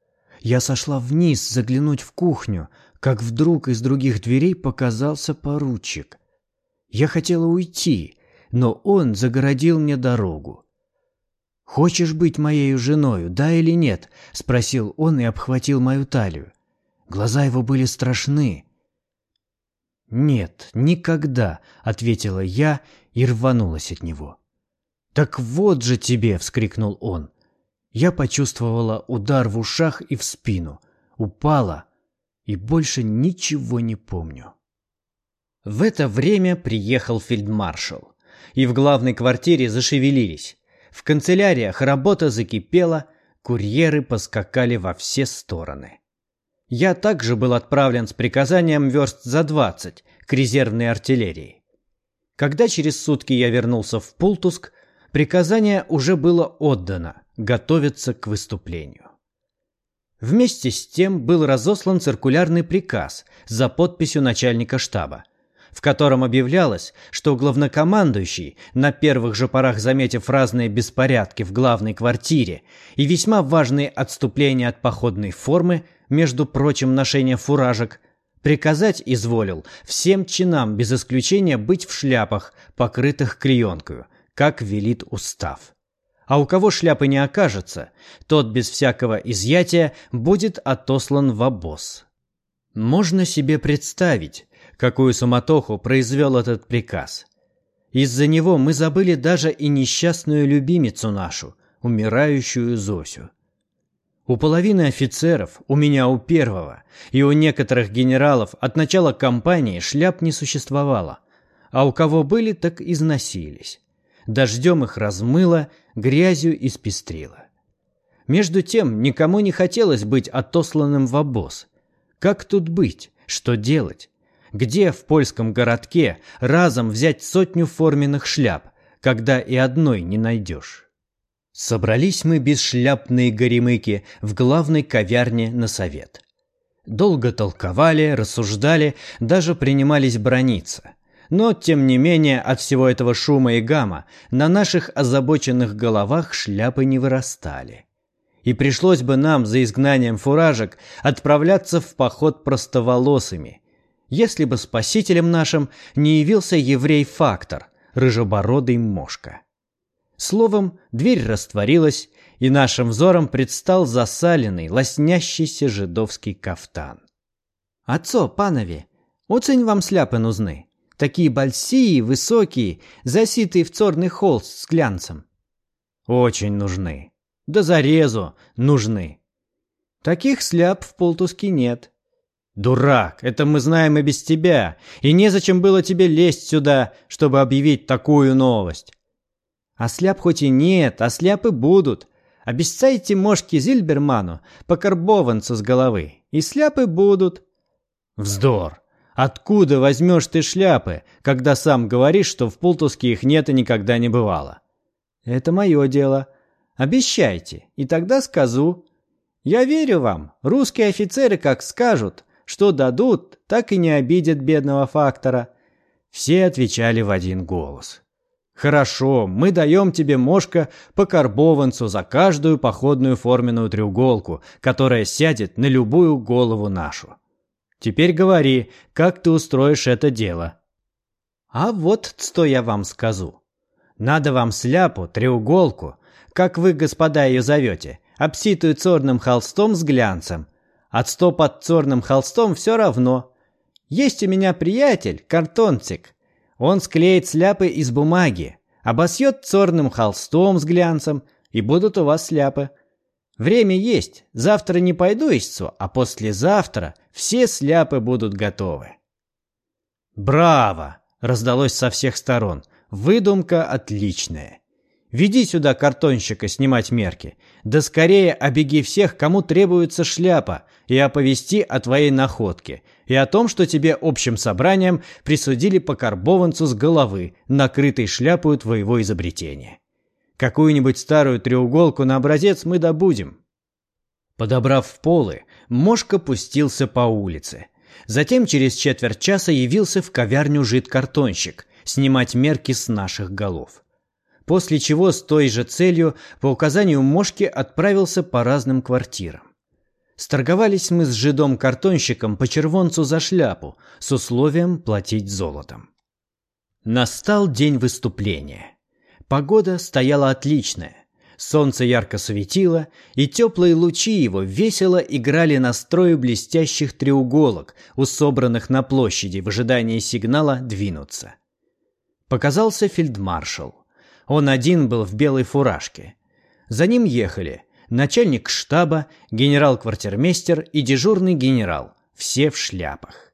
Я сошла вниз заглянуть в кухню, как вдруг из других дверей показался поручик. Я хотела уйти, но он загородил мне дорогу. «Хочешь быть моей женою, да или нет?» — спросил он и обхватил мою талию. Глаза его были страшны. «Нет, никогда», — ответила я и рванулась от него. «Так вот же тебе!» — вскрикнул он. Я почувствовала удар в ушах и в спину, упала и больше ничего не помню. В это время приехал фельдмаршал. и в главной квартире зашевелились. В канцеляриях работа закипела, курьеры поскакали во все стороны. Я также был отправлен с приказанием верст за двадцать к резервной артиллерии. Когда через сутки я вернулся в Пултуск, приказание уже было отдано готовиться к выступлению. Вместе с тем был разослан циркулярный приказ за подписью начальника штаба, в котором объявлялось, что главнокомандующий, на первых же порах заметив разные беспорядки в главной квартире и весьма важные отступления от походной формы, между прочим, ношение фуражек, приказать изволил всем чинам без исключения быть в шляпах, покрытых клеенкою, как велит устав. А у кого шляпы не окажется, тот без всякого изъятия будет отослан в обоз. Можно себе представить, какую суматоху произвел этот приказ. Из-за него мы забыли даже и несчастную любимицу нашу, умирающую Зосю. У половины офицеров, у меня у первого, и у некоторых генералов от начала кампании шляп не существовало, а у кого были, так износились. Дождем их размыло, грязью испестрило. Между тем, никому не хотелось быть отосланным в обоз. Как тут быть? Что делать? Где в польском городке разом взять сотню форменных шляп, когда и одной не найдешь? Собрались мы бесшляпные горемыки в главной ковярне на совет. Долго толковали, рассуждали, даже принимались брониться. Но, тем не менее, от всего этого шума и гамма на наших озабоченных головах шляпы не вырастали. И пришлось бы нам за изгнанием фуражек отправляться в поход простоволосыми, если бы спасителем нашим не явился еврей-фактор, рыжебородый мошка. Словом, дверь растворилась, и нашим взором предстал засаленный, лоснящийся жидовский кафтан. «Отцо, панове, оцень вам сляпы нужны. Такие большие, высокие, заситые в черный холст с глянцем». «Очень нужны. Да зарезу нужны». «Таких сляп в полтуске нет». «Дурак, это мы знаем и без тебя, и незачем было тебе лезть сюда, чтобы объявить такую новость. А сляп хоть и нет, а сляпы будут. Обещайте мошки Зильберману по карбованцу с головы, и сляпы будут. Вздор! Откуда возьмешь ты шляпы, когда сам говоришь, что в Пултуске их нет и никогда не бывало? Это мое дело. Обещайте, и тогда скажу. Я верю вам, русские офицеры как скажут, что дадут, так и не обидят бедного фактора. Все отвечали в один голос. Хорошо, мы даем тебе, Мошка, по карбованцу за каждую походную форменную треуголку, которая сядет на любую голову нашу. Теперь говори, как ты устроишь это дело. А вот что я вам скажу. Надо вам сляпу, треуголку, как вы, господа, ее зовете, обситую черным холстом с глянцем. От сто под черным холстом все равно. Есть у меня приятель, картонцик, он склеит сляпы из бумаги, обосьет цорным холстом с глянцем, и будут у вас сляпы. Время есть, завтра не пойду истцу, а послезавтра все сляпы будут готовы. «Браво!» — раздалось со всех сторон. «Выдумка отличная!» Веди сюда картонщика снимать мерки. Да скорее обеги всех, кому требуется шляпа, и оповести о твоей находке, и о том, что тебе общим собранием присудили по карбованцу с головы, накрытой шляпою твоего изобретения. Какую-нибудь старую треуголку на образец мы добудем. Подобрав полы, Мошка пустился по улице. Затем через четверть часа явился в ковярню жид-картонщик снимать мерки с наших голов после чего с той же целью по указанию Мошки отправился по разным квартирам. Сторговались мы с жидом-картонщиком по червонцу за шляпу с условием платить золотом. Настал день выступления. Погода стояла отличная. Солнце ярко светило, и теплые лучи его весело играли на строю блестящих треуголок, усобранных на площади в ожидании сигнала двинуться. Показался фельдмаршал. Он один был в белой фуражке. За ним ехали начальник штаба, генерал-квартирмейстер и дежурный генерал, все в шляпах.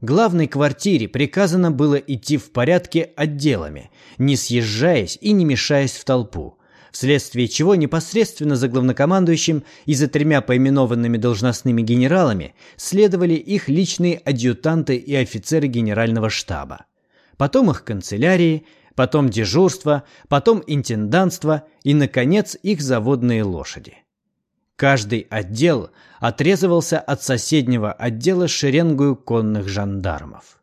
Главной квартире приказано было идти в порядке отделами, не съезжаясь и не мешаясь в толпу, вследствие чего непосредственно за главнокомандующим и за тремя поименованными должностными генералами следовали их личные адъютанты и офицеры генерального штаба. Потом их канцелярии, потом дежурство, потом интендантство и, наконец, их заводные лошади. Каждый отдел отрезывался от соседнего отдела шеренгою конных жандармов.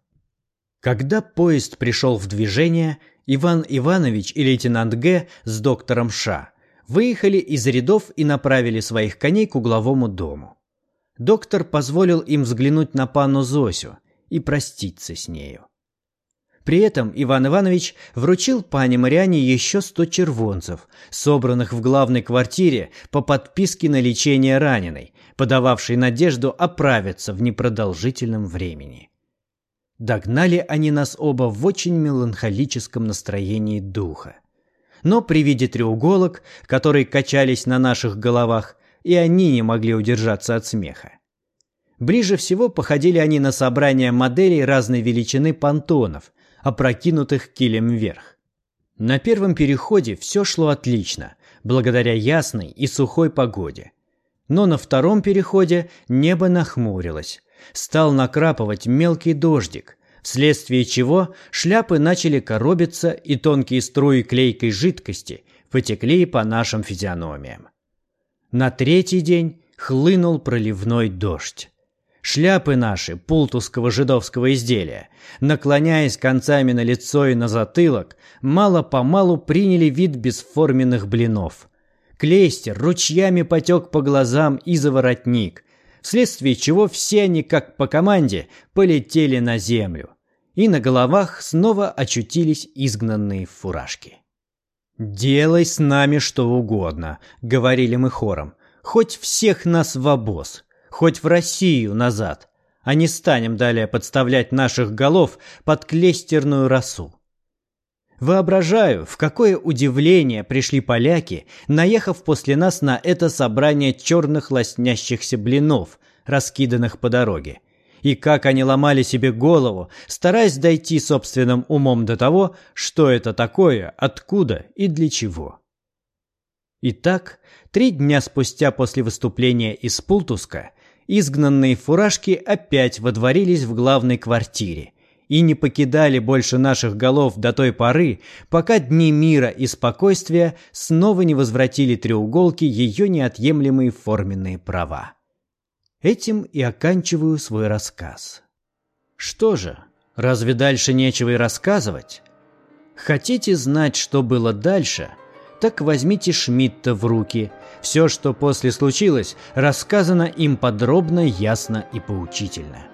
Когда поезд пришел в движение, Иван Иванович и лейтенант Г. с доктором Ш. выехали из рядов и направили своих коней к угловому дому. Доктор позволил им взглянуть на панну Зосю и проститься с нею. При этом Иван Иванович вручил пане Мариане еще сто червонцев, собранных в главной квартире по подписке на лечение раненой, подававшей надежду оправиться в непродолжительном времени. Догнали они нас оба в очень меланхолическом настроении духа. Но при виде треуголок, которые качались на наших головах, и они не могли удержаться от смеха. Ближе всего походили они на собрание моделей разной величины понтонов, опрокинутых килем вверх. На первом переходе все шло отлично, благодаря ясной и сухой погоде. Но на втором переходе небо нахмурилось. Стал накрапывать мелкий дождик, вследствие чего шляпы начали коробиться и тонкие струи клейкой жидкости потекли по нашим физиономиям. На третий день хлынул проливной дождь. Шляпы наши, пултусского жидовского изделия, наклоняясь концами на лицо и на затылок, мало-помалу приняли вид бесформенных блинов. Клейстер ручьями потек по глазам и за воротник, вследствие чего все они, как по команде, полетели на землю. И на головах снова очутились изгнанные фуражки. «Делай с нами что угодно», — говорили мы хором, — «хоть всех нас в обоз» хоть в Россию назад, а не станем далее подставлять наших голов под клестерную росу. Воображаю, в какое удивление пришли поляки, наехав после нас на это собрание черных лоснящихся блинов, раскиданных по дороге. И как они ломали себе голову, стараясь дойти собственным умом до того, что это такое, откуда и для чего. Итак, три дня спустя после выступления из Пултуска изгнанные фуражки опять водворились в главной квартире и не покидали больше наших голов до той поры, пока дни мира и спокойствия снова не возвратили треуголки ее неотъемлемые форменные права. Этим и оканчиваю свой рассказ. Что же, разве дальше нечего и рассказывать? Хотите знать, что было дальше – так возьмите Шмидта в руки. Все, что после случилось, рассказано им подробно, ясно и поучительно.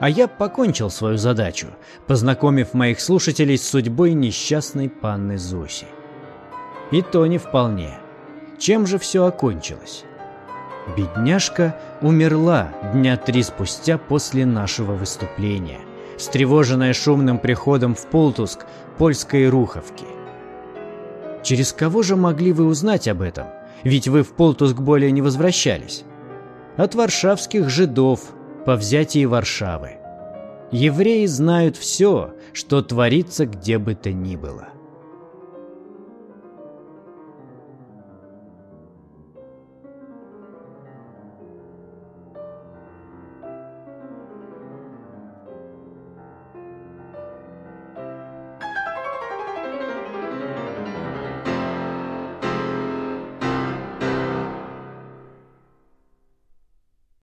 А я покончил свою задачу, познакомив моих слушателей с судьбой несчастной панны Зоси. И то не вполне. Чем же все окончилось? Бедняжка умерла дня три спустя после нашего выступления, встревоженная шумным приходом в Полтуск польской руховки – Через кого же могли вы узнать об этом? Ведь вы в Полтуск более не возвращались. От варшавских жидов по взятии Варшавы. Евреи знают все, что творится где бы то ни было.